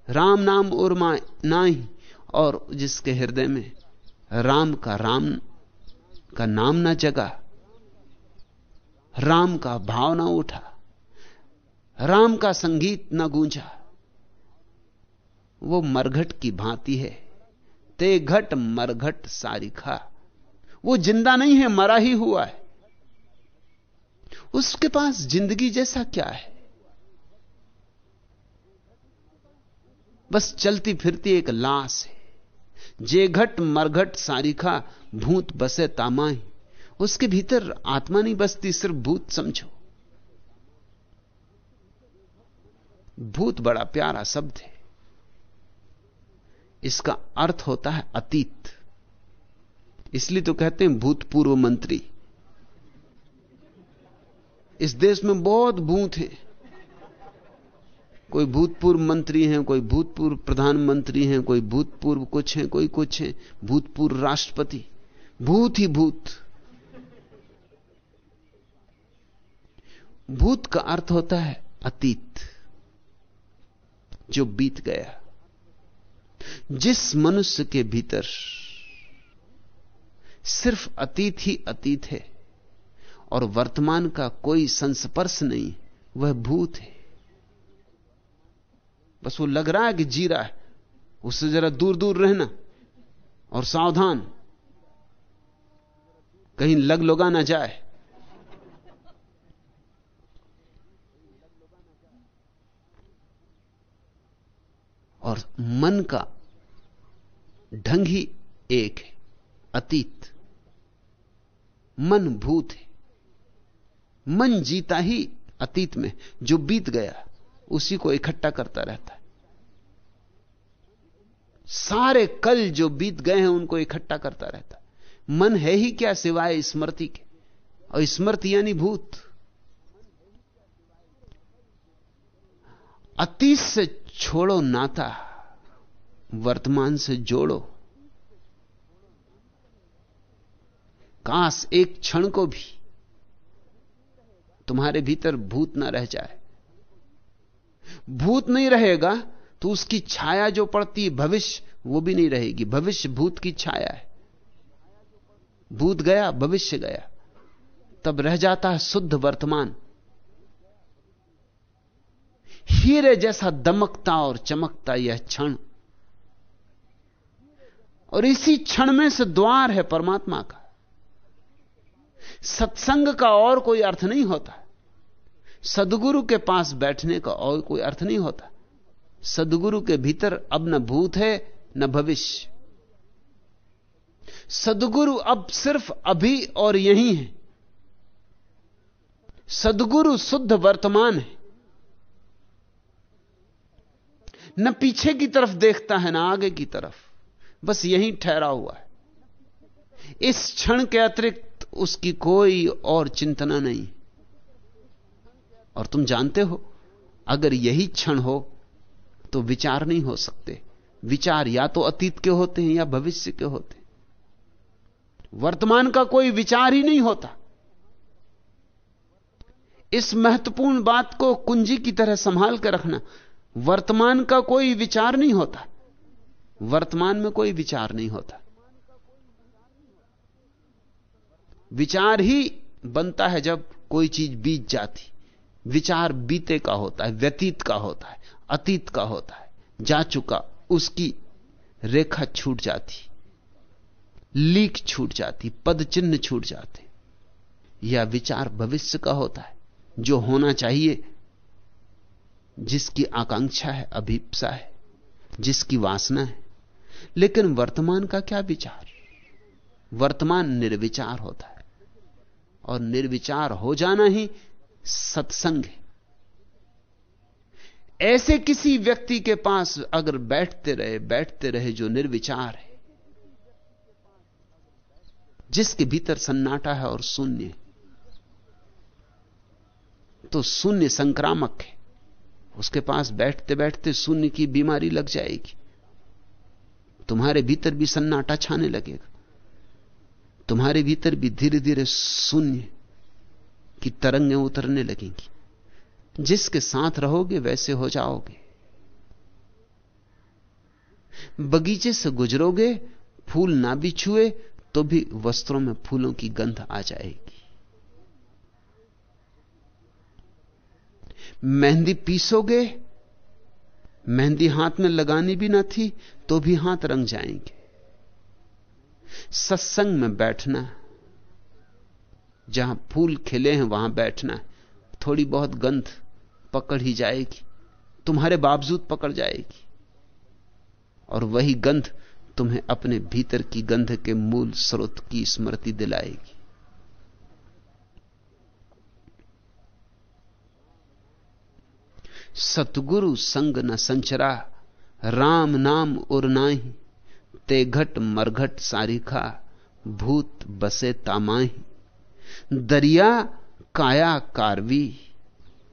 राम नाम उर्मा नाही और जिसके हृदय में राम का राम का नाम ना जगा, राम का भाव ना उठा, राम का संगीत ना गूंजा, वो मरघट की भांति है। ते घट मरघट सारिखा वो ज़िंदा नहीं है, मरा ही हुआ है। उसके पास ज़िंदगी जैसा क्या है? बस चलती फिरती एक लाश है। जे घट मरघट सारिखा भूत बसे तामाई उसके भीतर आत्मा नहीं बसती, सिर्फ़ भूत समझो। भूत बड़ा प्यारा शब्द है। इसका अर्थ होता है अतीत। इसलिए तो कहते हैं भूतपूर्व मंत्री। इस देश में बहुत भूत हैं। कोई भूतपूर्व मंत्री हैं, कोई भूतपूर्व प्रधानमंत्री हैं, कोई भूतपूर्व कुछ हैं, कोई कुछ हैं। भूतपूर्व राष्ट्रपति। भूत ही भूत। भूत का अर्थ होता है अतीत, जो बीत गया। जिस मनुष्य के भीतर सिर्फ़ अतीत ही अतीत है और वर्तमान का कोई संस्पर्श नहीं, वह भूत है। बस वो लग रहा है कि जी रहा है। उससे जरा दूर दूर रहना और सावधान। कहीं लग लगा ना जाए। और मन का ढंग ही एक है, अतीत। मन भूत है। मन जीता ही अतीत में, जो बीत गया, उसी को इकट्ठा करता रहता है। सारे कल जो बीत गए हैं, उनको इकट्ठा करता रहता मन है ही क्या सिवाय स्मृति के? और स्मृति यानी भूत। अतीत से छोड़ो नाता। वर्तमान से जोड़ो। काश एक क्षण को भी तुम्हारे भीतर भूत ना रह जाए। भूत नहीं रहेगा तो उसकी छाया जो पड़ती भविष्य, वो भी नहीं रहेगी। भविष्य भूत की छाया है। भूत गया, भविष्य गया। तब रह जाता है शुद्ध वर्तमान। हीरे जैसा दमकता और चमकता यह क्षण। और इसी क्षण में से द्वार है परमात्मा का। सत्संग का और कोई अर्थ नहीं होता। सदगुरु के पास बैठने का और कोई अर्थ नहीं होता। सदगुरु के भीतर अब न भूत है, न भविष्य। सदगुरु अब सिर्फ़ अभी और यही है। सदगुरु शुद्ध वर्तमान है। न पीछे की तरफ़ देखता है, ना आगे की तरफ़। बस यही ठहरा हुआ है। इस क्षण के अतिरिक्त उसकी कोई और चिंतना नहीं। और तुम जानते हो, अगर यही क्षण हो तो विचार नहीं हो सकते। विचार या तो अतीत के होते हैं या भविष्य के होते हैं। वर्तमान का कोई विचार ही नहीं होता। इस महत्वपूर्ण बात को कुंजी की तरह संभाल कर रखना, वर्तमान का कोई विचार नहीं होता। वर्तमान में कोई विचार नहीं होता। विचार ही बनता है जब कोई चीज़ बीत जाती। विचार बीते का होता है, व्यतीत का होता है, अतीत का होता है, जा चुका, उसकी रेखा छूट जाती, लीक छूट जाती पद चिन्ह छूट जाते। या विचार भविष्य का होता है, जो होना चाहिए, जिसकी आकांक्षा है, अभिप्सा है, जिसकी वासना है। लेकिन वर्तमान का क्या विचार? वर्तमान निर्विचार होता है। और निर्विचार हो जाना ही सत्संग है। ऐसे किसी व्यक्ति के पास अगर बैठते रहे बैठते रहे जो निर्विचार है, जिसके भीतर सन्नाटा है और शून्य तो शून्य संक्रामक है। उसके पास बैठते बैठते शून्य की बीमारी लग जाएगी। तुम्हारे भीतर भी सन्नाटा छाने लगेगा। तुम्हारे भीतर भी धीरे धीरे शून्य की तरंगें उतरने लगेंगी। जिसके साथ रहोगे, वैसे हो जाओगे। बगीचे से गुजरोगे, फूल ना भी छुए तो भी वस्त्रों में फूलों की गंध आ जाएगी। मेहंदी पीसोगे मेहंदी हाथ में लगानी भी ना थी तो भी हाथ रंग जाएँगे। सत्संग में बैठना, जहाँ फूल खिले हैं वहाँ बैठना, थोड़ी बहुत गंध पकड़ ही जाएगी, तुम्हारे बावजूद पकड़ जाएगी। और वही गंध तुम्हें अपने भीतर की गंध के मूल स्रोत की स्मृति दिलाएगी। सतगुरु संग न संचरा, राम नाम उरनाही ते घट मरघट सारिखा भूत बसे तामाही। दरिया काया कारवी,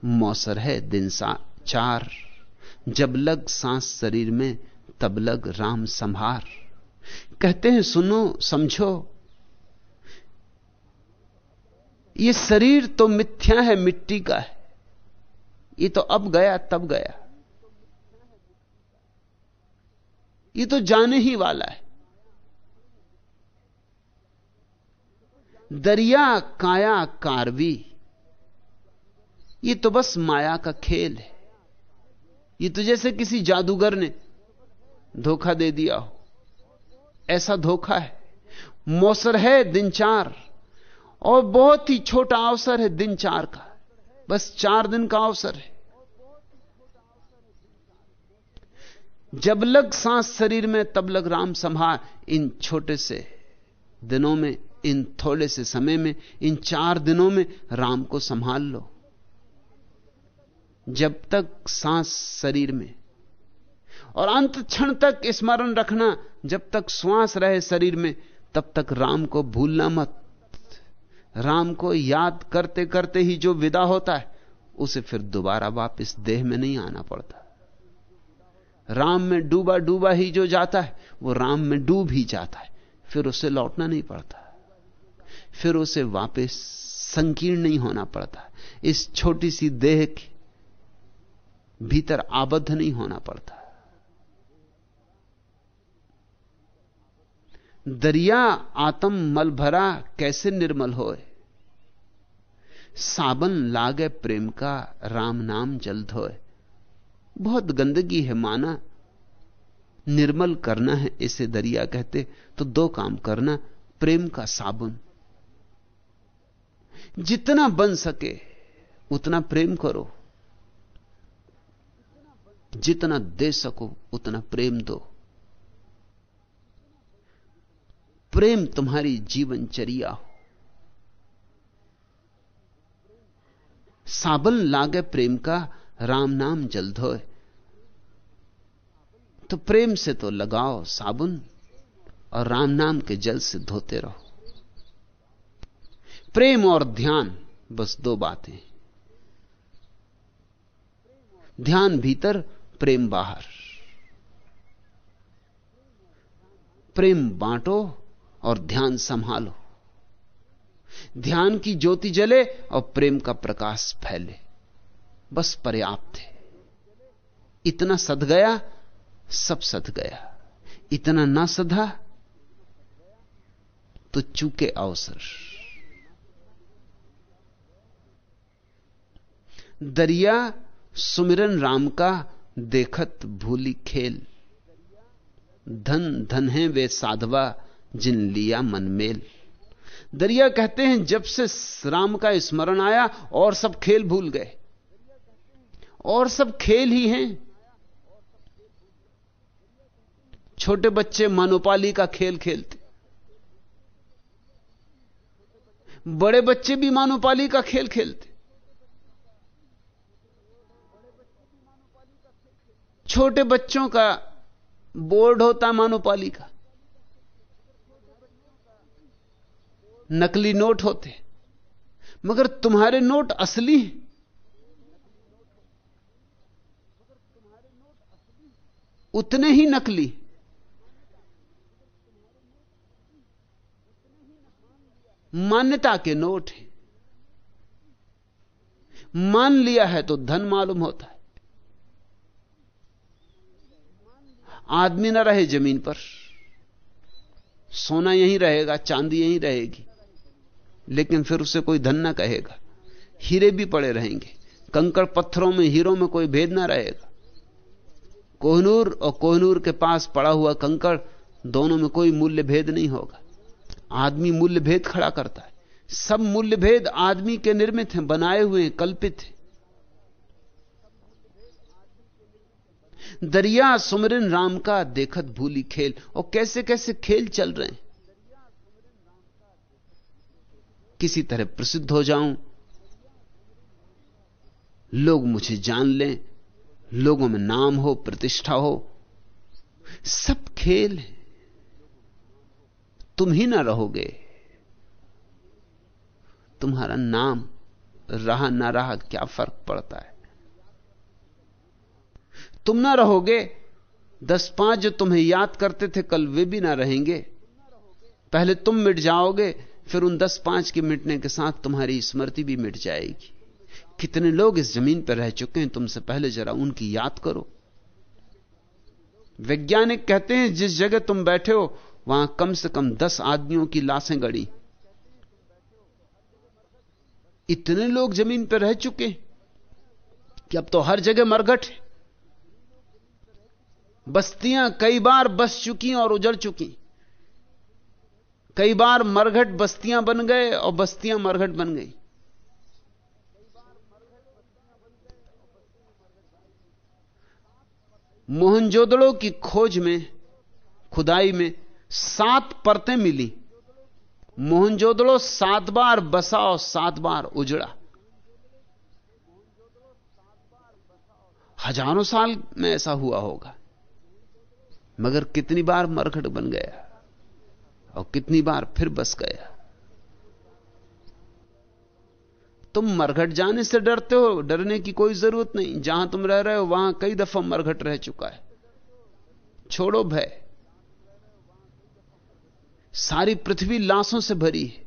मौसर है दिन सा चार, जब लग सांस शरीर में, तब लग राम संहार। कहते हैं, सुनो, समझो, ये शरीर तो मिथ्या है, मिट्टी का है। ये तो अब गया, तब गया। ये तो जाने ही वाला है। दरिया काया कारवी, ये तो बस माया का खेल है। ये तो जैसे किसी जादूगर ने धोखा दे दिया हो। ऐसा धोखा है। मौसर है दिन चार और बहुत ही छोटा अवसर है दिन चार का। बस चार दिन का अवसर है। जब लग सांस शरीर में, तब लग राम संभार। इन छोटे से दिनों में, इन थोड़े से समय में, इन चार दिनों में राम को संभाल लो। जब तक सांस शरीर में, और अंत क्षण तक स्मरण रखना, जब तक श्वास रहे शरीर में, तब तक राम को भूलना मत। राम को याद करते करते ही जो विदा होता है, उसे फिर दोबारा वापस देह में नहीं आना पड़ता। राम में डूबा डूबा ही जो जाता है, वो राम में डूब ही जाता है। फिर उसे लौटना नहीं पड़ता। फिर उसे वापस संकीर्ण नहीं होना पड़ता। इस छोटी सी देह के भीतर आबद्ध नहीं होना पड़ता। दरिया आतम मल भरा कैसे निर्मल होए? साबन लागे प्रेम का राम नाम जल धोए। बहुत गंदगी है माना। निर्मल करना है इसे दरिया कहते तो दो काम करना, प्रेम का साबुन। जितना बन सके, उतना प्रेम करो। जितना दे सको, उतना प्रेम दो। प्रेम तुम्हारी जीवनचर्या हो। साबन लागे प्रेम का, राम नाम जल धोए। तो प्रेम से तो लगाओ साबुन और राम नाम के जल से धोते रहो। प्रेम और ध्यान, बस दो बातें। ध्यान भीतर, प्रेम बाहर। प्रेम बांटो और ध्यान संभालो। ध्यान की ज्योति जले और प्रेम का प्रकाश फैले। बस पर्याप्त है। इतना सद गया, सब सद गया। इतना ना सधा तो चूके अवसर। दरिया सुमिरन राम का देखत भूली खेल। धन धन है वे साधवा जिन लिया मनमेल। दरिया कहते हैं, जब से राम का स्मरण आया, और सब खेल भूल गए। और सब खेल ही हैं। छोटे बच्चे मनोपाली का खेल खेलते। बड़े बच्चे भी मानोपाली का खेल खेलते। छोटे बच्चों का बोर्ड होता मानोपाली का। नकली नोट होते मगर तुम्हारे नोट असली हैं। उतने ही नकली। मान्यता के नोट हैं। मान लिया है तो धन मालूम होता है। आदमी ना रहे ज़मीन पर। सोना यहीं रहेगा, चांदी यहीं रहेगी। लेकिन फिर उसे कोई धन ना कहेगा। हीरे भी पड़े रहेंगे। कंकड़ पत्थरों में, हीरों में कोई भेद ना रहेगा। कोहनूर और कोहनूर के पास पड़ा हुआ कंकड़, दोनों में कोई मूल्य भेद नहीं होगा। आदमी मूल्य भेद खड़ा करता है। सब मूल्य भेद आदमी के निर्मित हैं, बनाए हुए हैं, कल्पित हैं। दरिया सुमरिन राम का देखत भूली खेल। और कैसे कैसे खेल चल रहे हैं? किसी तरह प्रसिद्ध हो जाऊँ। लोग मुझे जान लें, लोगों में नाम हो, प्रतिष्ठा हो। सब खेल है। तुम ही ना रहोगे। तुम्हारा नाम, रहा ना रहा क्या फ़र्क पड़ता है? तुम ना रहोगे। दस पाँच जो तुम्हें याद करते थे, कल वे भी ना रहेंगे। पहले तुम मिट जाओगे फिर उन दस पाँच के मिटने के साथ तुम्हारी स्मृति भी मिट जाएगी। कितने लोग इस ज़मीन पर रह चुके हैं, तुमसे पहले जरा उनकी याद करो। वैज्ञानिक कहते हैं, जिस जगह तुम बैठे हो, वहाँ कम से कम दस आदमियों की लाशें गड़ी। इतने लोग ज़मीन पर रह चुके कि अब तो हर जगह मरघट बस्तियाँ कई बार बस चुकी और उजड़ चुकी कई बार मरघट बस्तियाँ बन गए और बस्तियाँ मरघट बन गई। मोहनजोदड़ो की खोज में, खुदाई में सात परतें मिली। मोहनजोदड़ो सात बार बसा और सात बार उजड़ा। हज़ारों साल में ऐसा हुआ होगा, मगर कितनी बार मरघट बन गया? और कितनी बार फिर बस गया। तुम मरघट जाने से डरते हो, डरने की कोई ज़रूरत नहीं। जहाँ तुम रह रहे हो, वहाँ कई दफ़ा मरघट रह चुका है। छोड़ो भय। सारी पृथ्वी लाशों से भरी है।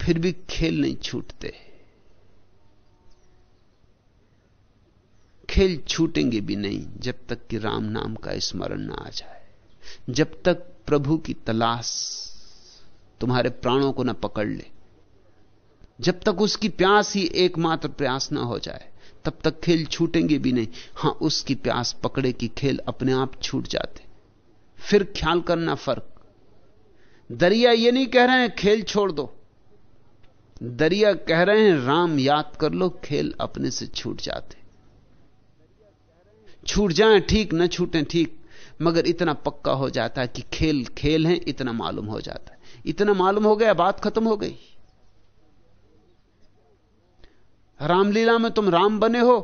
फिर भी खेल नहीं छूटते। खेल छूटेंगे भी नहीं जब तक कि राम नाम का स्मरण ना आ जाए। जब तक प्रभु की तलाश तुम्हारे प्राणों को ना पकड़ ले, जब तक उसकी प्यास ही एकमात्र प्रयास ना हो जाए, तब तक खेल छूटेंगे भी नहीं। हाँ, उसकी प्यास पकड़े कि खेल अपने आप छूट जाते। फिर ख्याल करना फ़र्क। दरिया ये नहीं कह रहे हैं, खेल छोड़ दो। दरिया कह रहे हैं, राम याद कर लो, खेल अपने से छूट जाते। छूट जाएँ, ठीक, न छूटें, ठीक, मगर इतना पक्का हो जाता है कि खेल खेल है, इतना मालूम हो जाता है। इतना मालूम हो गया, बात खत्म हो गई। रामलीला में तुम राम बने हो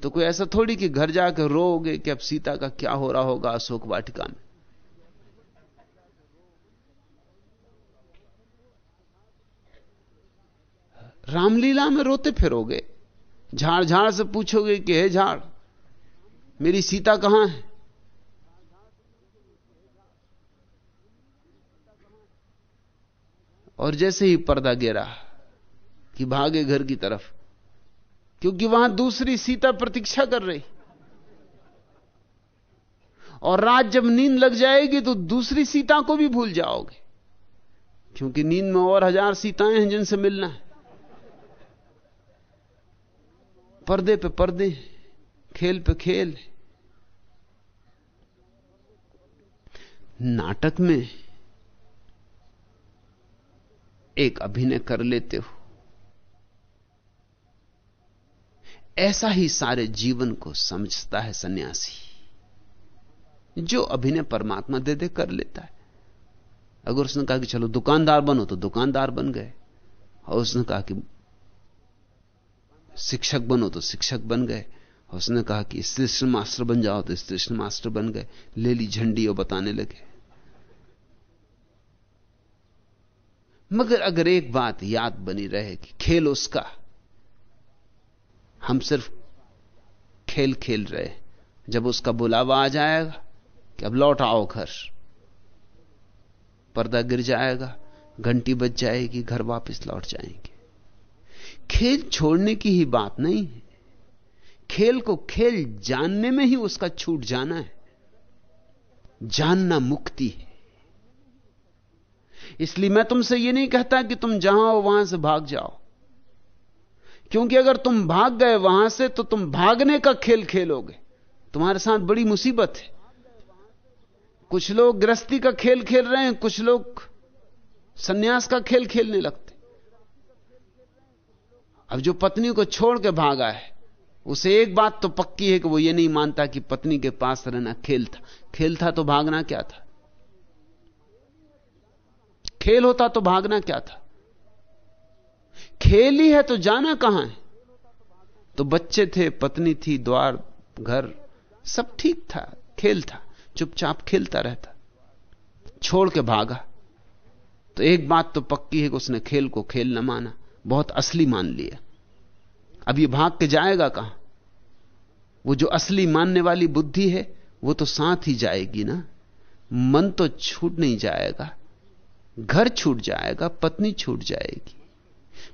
तो कोई ऐसा थोड़ी कि घर जाकर रोगे कि अब सीता का क्या हो रहा होगा अशोक वाटिका में? रामलीला में रोते फिरोगे। झाड़ झाड़ से पूछोगे कि हे झाड़ मेरी सीता कहाँ है? और जैसे ही पर्दा गिरा कि भागे घर की तरफ़, क्योंकि वहाँ दूसरी सीता प्रतीक्षा कर रही। और रात जब नींद लग जाएगी तो दूसरी सीता को भी भूल जाओगे, क्योंकि नींद में और हज़ार सीताएँ हैं जिनसे मिलना है। पर्दे पे पर्दे खेल पे खेल नाटक में एक अभिनय कर लेते हो। ऐसा ही सारे जीवन को समझता है सन्यासी। जो अभिनय परमात्मा दे दे कर लेता है। अगर उसने कहा कि चलो दुकानदार बनो तो दुकानदार बन गए। और उसने कहा कि शिक्षक बनो तो शिक्षक बन गए। उसने कहा कि स्टेशन मास्टर बन जाओ तो स्टेशन मास्टर बन गए। ले ली झंडी और बताने लगे। मगर अगर एक बात याद बनी रहे कि खेल उसका, हम सिर्फ़ खेल खेल रहे। जब उसका बुलावा आ जाएगा कि अब लौट आओ घर, पर्दा गिर जाएगा, घंटी बज जाएगी, घर वापस लौट जाएँगे। खेल छोड़ने की ही बात नहीं है। खेल को खेल जानने में ही उसका छूट जाना है। जानना मुक्ति है। इसलिए मैं तुमसे यह नहीं कहता कि तुम जहाँ हो वहाँ से भाग जाओ। क्योंकि अगर तुम भाग गए वहाँ से तो तुम भागने का खेल खेलोगे। तुम्हारे साथ बड़ी मुसीबत है। कुछ लोग गृहस्थी का खेल खेल रहे हैं, कुछ लोग सन्यास का खेल खेलने लगते। अब जो पत्नी को छोड़ के भागा है उसे एक बात तो पक्की है कि वो ये नहीं मानता कि पत्नी के पास रहना खेल था। खेल था तो भागना क्या था? खेल होता तो भागना क्या था? खेल ही है तो जाना कहाँ है? तो बच्चे थे, पत्नी थी, द्वार, घर, सब ठीक था, खेल था, चुपचाप खेलता रहता। छोड़ के भागा। तो एक बात तो पक्की है कि उसने खेल को खेल न माना, बहुत असली मान लिया। अब ये भाग के जाएगा कहाँ? वो जो असली मानने वाली बुद्धि है, वो तो साथ ही जाएगी ना। मन तो छूट नहीं जाएगा, घर छूट जाएगा, पत्नी छूट जाएगी।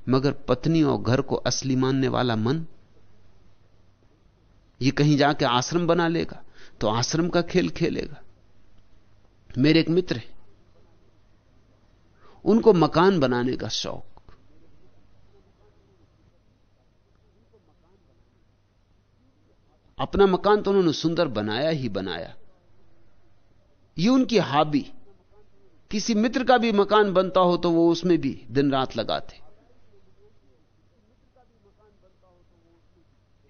मगर पत्नी और घर को असली मानने वाला मन, ये कहीं जाके आश्रम बना लेगा तो आश्रम का खेल खेलेगा। मेरे एक मित्र है, उनको मकान बनाने का शौक अपना मकान तो उन्होंने सुंदर बनाया ही बनाया। ये उनकी हाबी। किसी मित्र का भी मकान बनता हो तो वो उसमें भी दिन रात लगाते।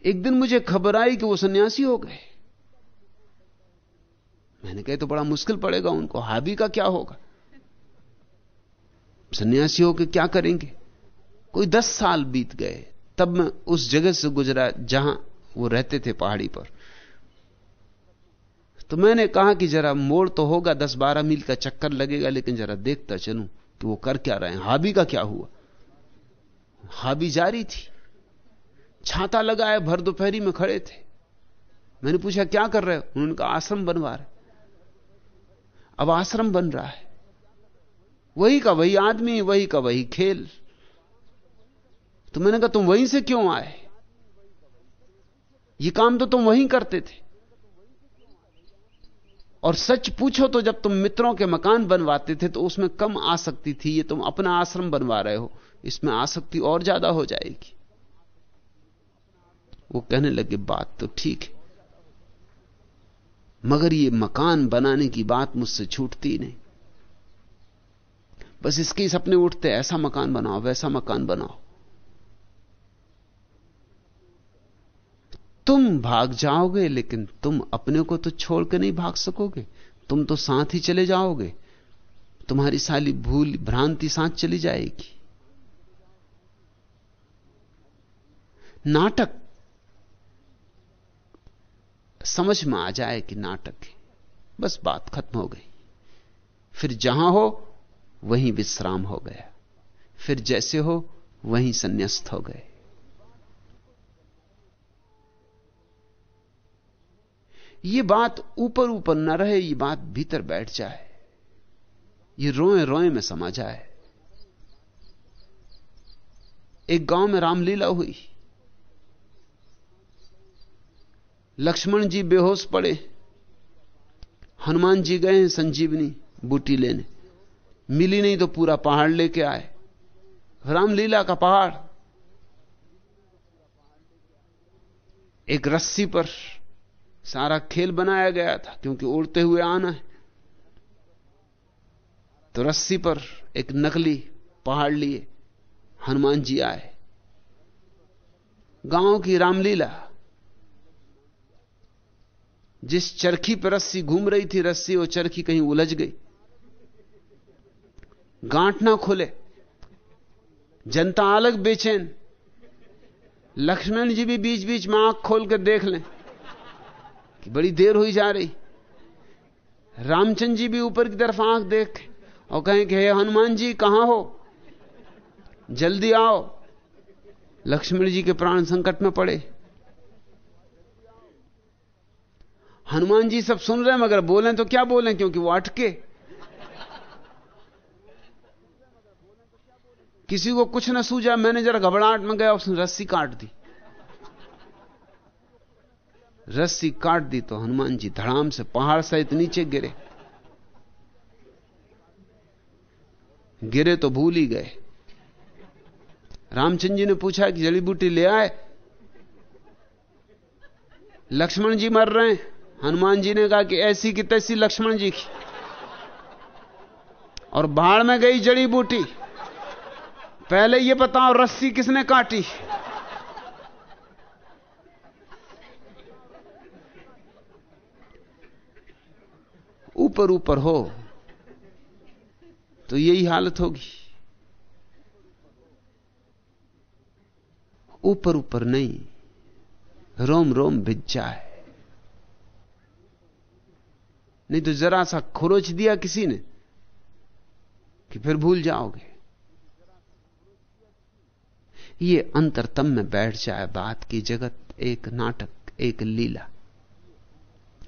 एक दिन मुझे खबर आई कि वो सन्यासी हो गए। मैंने कहा तो बड़ा मुश्किल पड़ेगा, उनको हाबी का क्या होगा? सन्यासी होकर क्या करेंगे? कोई दस साल बीत गए, तब मैं उस जगह से गुजरा जहाँ वो रहते थे पहाड़ी पर। तो मैंने कहा कि जरा मोड़ तो होगा, दस बारह मील का चक्कर लगेगा, लेकिन जरा देखता चलूँ कि वो कर क्या रहे हैं। हाबी का क्या हुआ? हाबी जारी थी। छाता लगाए, भर दोपहरी में खड़े थे। मैंने पूछा, क्या कर रहे हो? उनका आश्रम बनवा रहे अब आश्रम बन रहा है। वही का वही आदमी, वही का वही खेल। तो मैंने कहा, तुम वहीं से क्यों आए? ये काम तो तुम वहीं करते थे। और सच पूछो तो जब तुम मित्रों के मकान बनवाते थे तो उसमें कम आसक्ति थी, ये तुम अपना आश्रम बनवा रहे हो, इसमें आसक्ति और ज़्यादा हो जाएगी। वो कहने लगे, बात तो ठीक है, मगर ये मकान बनाने की बात मुझसे छूटती नहीं। बस इसके सपने उठते ऐसा मकान बनाओ, वैसा मकान बनाओ। तुम भाग जाओगे, लेकिन तुम अपने को तो छोड़ के नहीं भाग सकोगे। तुम तो साथ ही चले जाओगे। तुम्हारी साली भूल, भ्रांति साथ चली जाएगी। नाटक। समझ में आ जाए कि नाटक है। बस बात खत्म हो गई। फिर जहाँ हो, वहीं विश्राम हो गया। फिर जैसे हो, वहीं संन्यास्त हो गए। ये बात ऊपर ऊपर न रहे, ये बात भीतर बैठ जाए। ये रोए रोए में समा जाए। एक गाँव में रामलीला हुई। लक्ष्मण जी बेहोश पड़े। हनुमान जी गए हैं संजीवनी बूटी लेने। मिली नहीं तो पूरा पहाड़ लेके आए। रामलीला का पहाड़। एक रस्सी पर सारा खेल बनाया गया था, क्योंकि उड़ते हुए आना है। तो रस्सी पर एक नकली पहाड़ लिए हनुमान जी आए। गाँव की रामलीला, जिस चरखी पर रस्सी घूम रही थी, रस्सी और चरखी कहीं उलझ गई। गांठ ना खोले, जनता अलग बेचैन। लक्ष्मण जी भी बीच बीच में आँख खोल कर देख लें। कि बड़ी देर हुई जा रही। रामचंद्र जी भी ऊपर की तरफ़ आँख देख और कहें कि, हे हनुमान जी, कहाँ हो? जल्दी आओ। लक्ष्मण जी के प्राण संकट में पड़े। हनुमान जी सब सुन रहे हैं, मगर बोलें तो क्या बोलें, क्योंकि वो अटके। किसी को कुछ ना सूझा, मैंने जरा घबराहट में गया, उसने रस्सी काट दी। रस्सी काट दी तो हनुमान जी धड़ाम से पहाड़ सहित नीचे गिरे। गिरे तो भूल ही गए। रामचंद्र जी ने पूछा कि जड़ी बूटी ले आए? लक्ष्मण जी मर रहे हैं। हनुमान जी ने कहा कि ऐसी की तैसी लक्ष्मण जी की। और बाढ़ में गई जड़ी बूटी। पहले यह बताओ, रस्सी किसने काटी? ऊपर ऊपर हो तो यही हालत होगी। ऊपर ऊपर नहीं, रोम रोम भिज जाए नहीं तो जरा सा खुरोच दिया किसी ने कि फिर भूल जाओगे। ये अंतरतम में बैठ जाए बात की जगत, एक नाटक, एक लीला,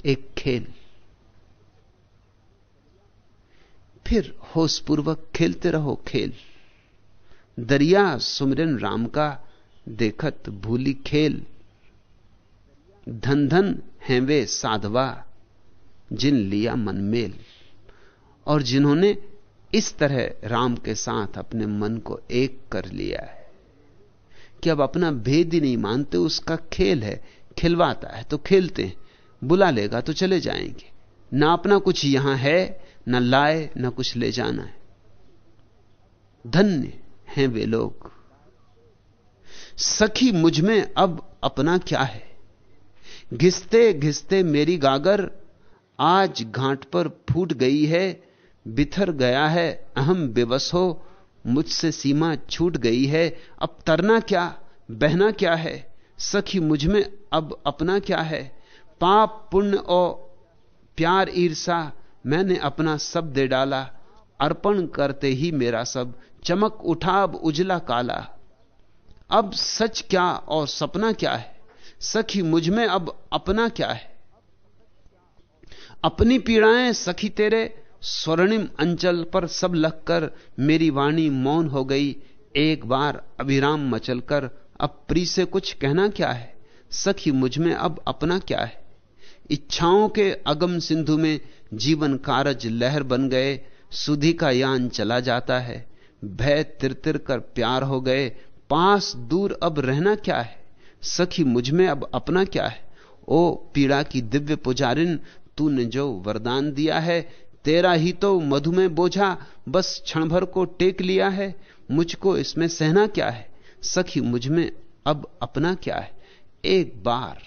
एक खेल। फिर होशपूर्वक खेलते रहो, खेल। दरिया सुमरन राम का देखत भूली खेल। धन धन हैं वे साधवा, जिन लिया मन मेल और जिन्होंने इस तरह राम के साथ अपने मन को एक कर लिया है। कि अब अपना भेद ही नहीं मानते, उसका खेल है। खिलवाता है तो खेलते हैं, बुला लेगा तो चले जाएँगे। ना अपना कुछ यहाँ है न लाए, न कुछ ले जाना है। धन्य हैं वे लोग। सखी, मुझमें अब अपना क्या है? घिसते घिसते मेरी गागर आज घाट पर फूट गई है, बिथर गया है, अहम बेबस हो, मुझसे सीमा छूट गई है। अब तरना क्या, बहना क्या है? सखी, मुझमें अब अपना क्या है? पाप, पुण्य और प्यार ईर्षा मैंने अपना सब दे डाला, अर्पण करते ही मेरा सब, चमक उठा अब उजला काला। अब सच क्या और सपना क्या है? सखी मुझमें अब अपना क्या है? अपनी पीड़ाएँ सखी तेरे, स्वर्णिम अंचल पर सब लगकर मेरी वाणी मौन हो गई। एक बार अभिराम मचलकर, अब प्री से कुछ कहना क्या है? सखी मुझमें अब अपना क्या है? इच्छाओं के अगम सिंधु में जीवन कारज लहर बन गए, सुधि का यान चला जाता है। भय तिर तिर कर प्यार हो गए, पास दूर अब रहना क्या है? सखी मुझमें अब अपना क्या है? ओ पीड़ा की दिव्य पुजारिन, तूने जो वरदान दिया है, तेरा ही तो मधु में बोझा, बस क्षण भर को टेक लिया है, मुझको इसमें सहना क्या है? सखी मुझमें अब अपना क्या है? एक बार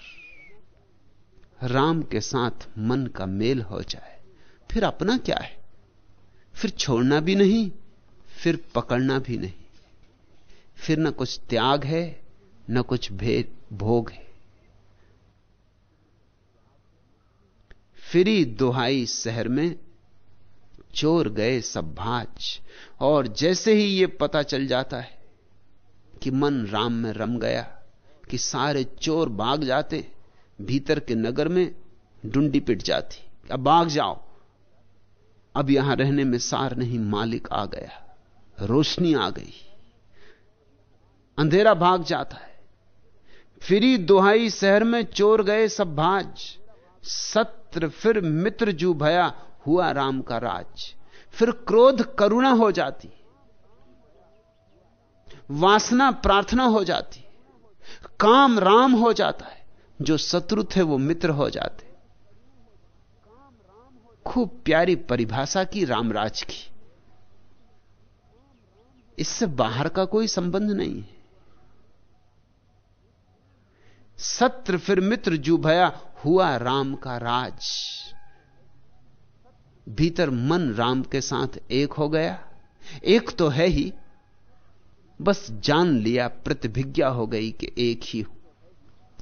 राम के साथ मन का मेल हो जाए। फिर अपना क्या है? फिर छोड़ना भी नहीं, फिर पकड़ना भी नहीं। फिर ना कुछ त्याग है, ना कुछ भेद भोग है। फिरी दुहाई शहर में चोर गए सब भाज और जैसे ही यह पता चल जाता है कि मन राम में रम गया, कि सारे चोर भाग जाते, भीतर के नगर में डुंडी पिट जाती, अब भाग जाओ। अब यहाँ रहने में सार नहीं, मालिक आ गया। रोशनी आ गई। अंधेरा भाग जाता है। फिरी दुहाई शहर में चोर गए सब भाज। सत्र फिर मित्र जू भया हुआ राम का राज। फिर क्रोध करुणा हो जाती। वासना प्रार्थना हो जाती। काम राम हो जाता है। जो शत्रु थे वो मित्र हो जाते। खूब प्यारी परिभाषा की रामराज की। इससे बाहर का कोई संबंध नहीं है। सत्र फिर मित्र जू भया हुआ राम का राज। भीतर मन राम के साथ एक हो गया। एक तो है ही, बस जान लिया प्रतिभिज्ञा हो गई कि एक ही,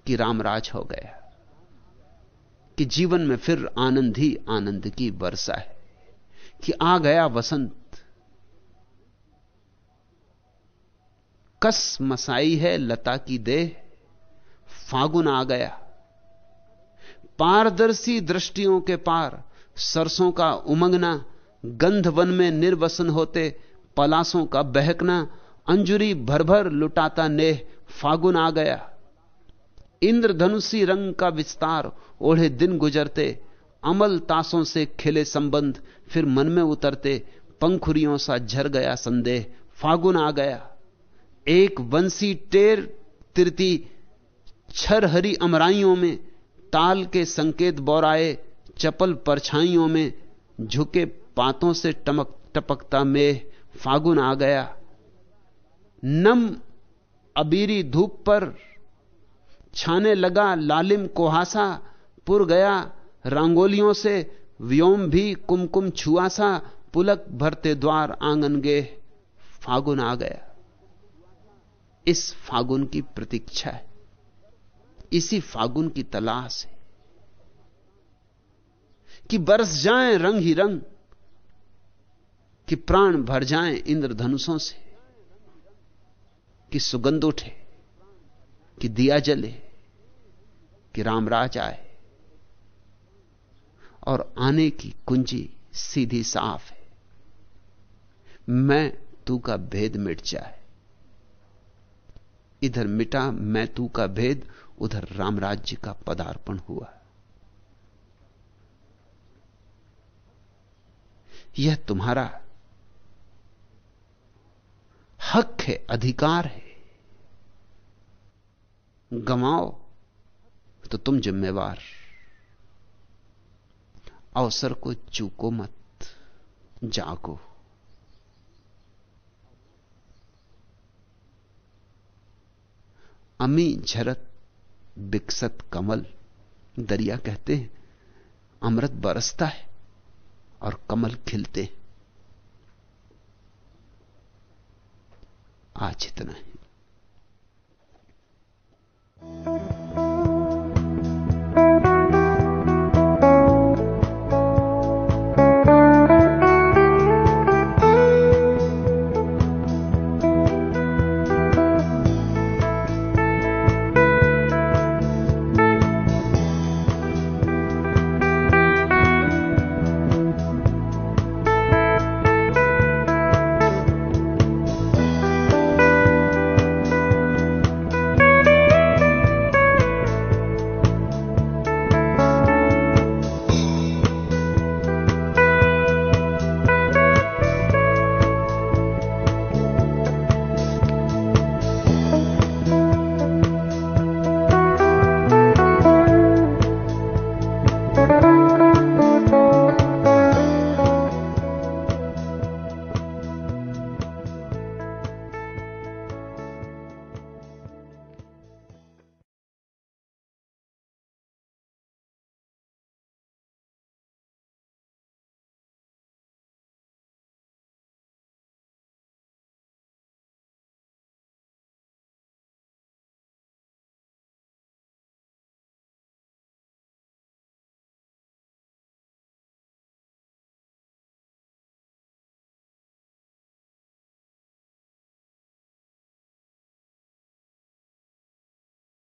कि रामराज हो गया। कि जीवन में फिर आनंद ही आनंद की वर्षा है कि आ गया वसंत। कस मसाई है लता की देह, फागुन आ गया। पारदर्शी दृष्टियों के पार सरसों का उमंगना, गंध वन में निर्वसन होते पलासों का बहकना, अंजुरी भर भर लुटाता नेह, फागुन आ गया। इंद्रधनुषी रंग का विस्तार ओढ़े दिन गुजरते, अमल तासों से खिले संबंध, फिर मन में उतरते पंखुरियों सा झर गया संदेह, फागुन आ गया। एक वंशी टेर तिरती छर हरी अमराइयों में, ताल के संकेत बोराए, चपल परछाइयों में, झुके पातों से टमक, टपकता मेह, फागुन आ गया। नम अबीरी धूप पर, छाने लगा लालिम कोहासा पुर गया, रंगोलियों से व्योम भी कुमकुम छुआ सा, पुलक भरते द्वार आँगन गे फागुन आ गया। इस फागुन की प्रतीक्षा है। इसी फागुन की तलाश है कि बरस जाएँ रंग ही रंग, कि प्राण भर जाएँ इंद्रधनुषों से, कि सुगंध उठे, कि दिया जले, कि रामराज आए। और आने की कुंजी सीधी साफ़ है। मैं तू का भेद मिट जाए। इधर मिटा मैं तू का भेद, उधर रामराज्य का पदार्पण हुआ। यह तुम्हारा हक है, अधिकार है। गमाओ तो तुम जिम्मेवार। अवसर को चूको मत, जागो। अमी झरत बिकसत कमल, दरिया कहते हैं, अमृत बरसता है और कमल खिलते हैं। आज इतना ही।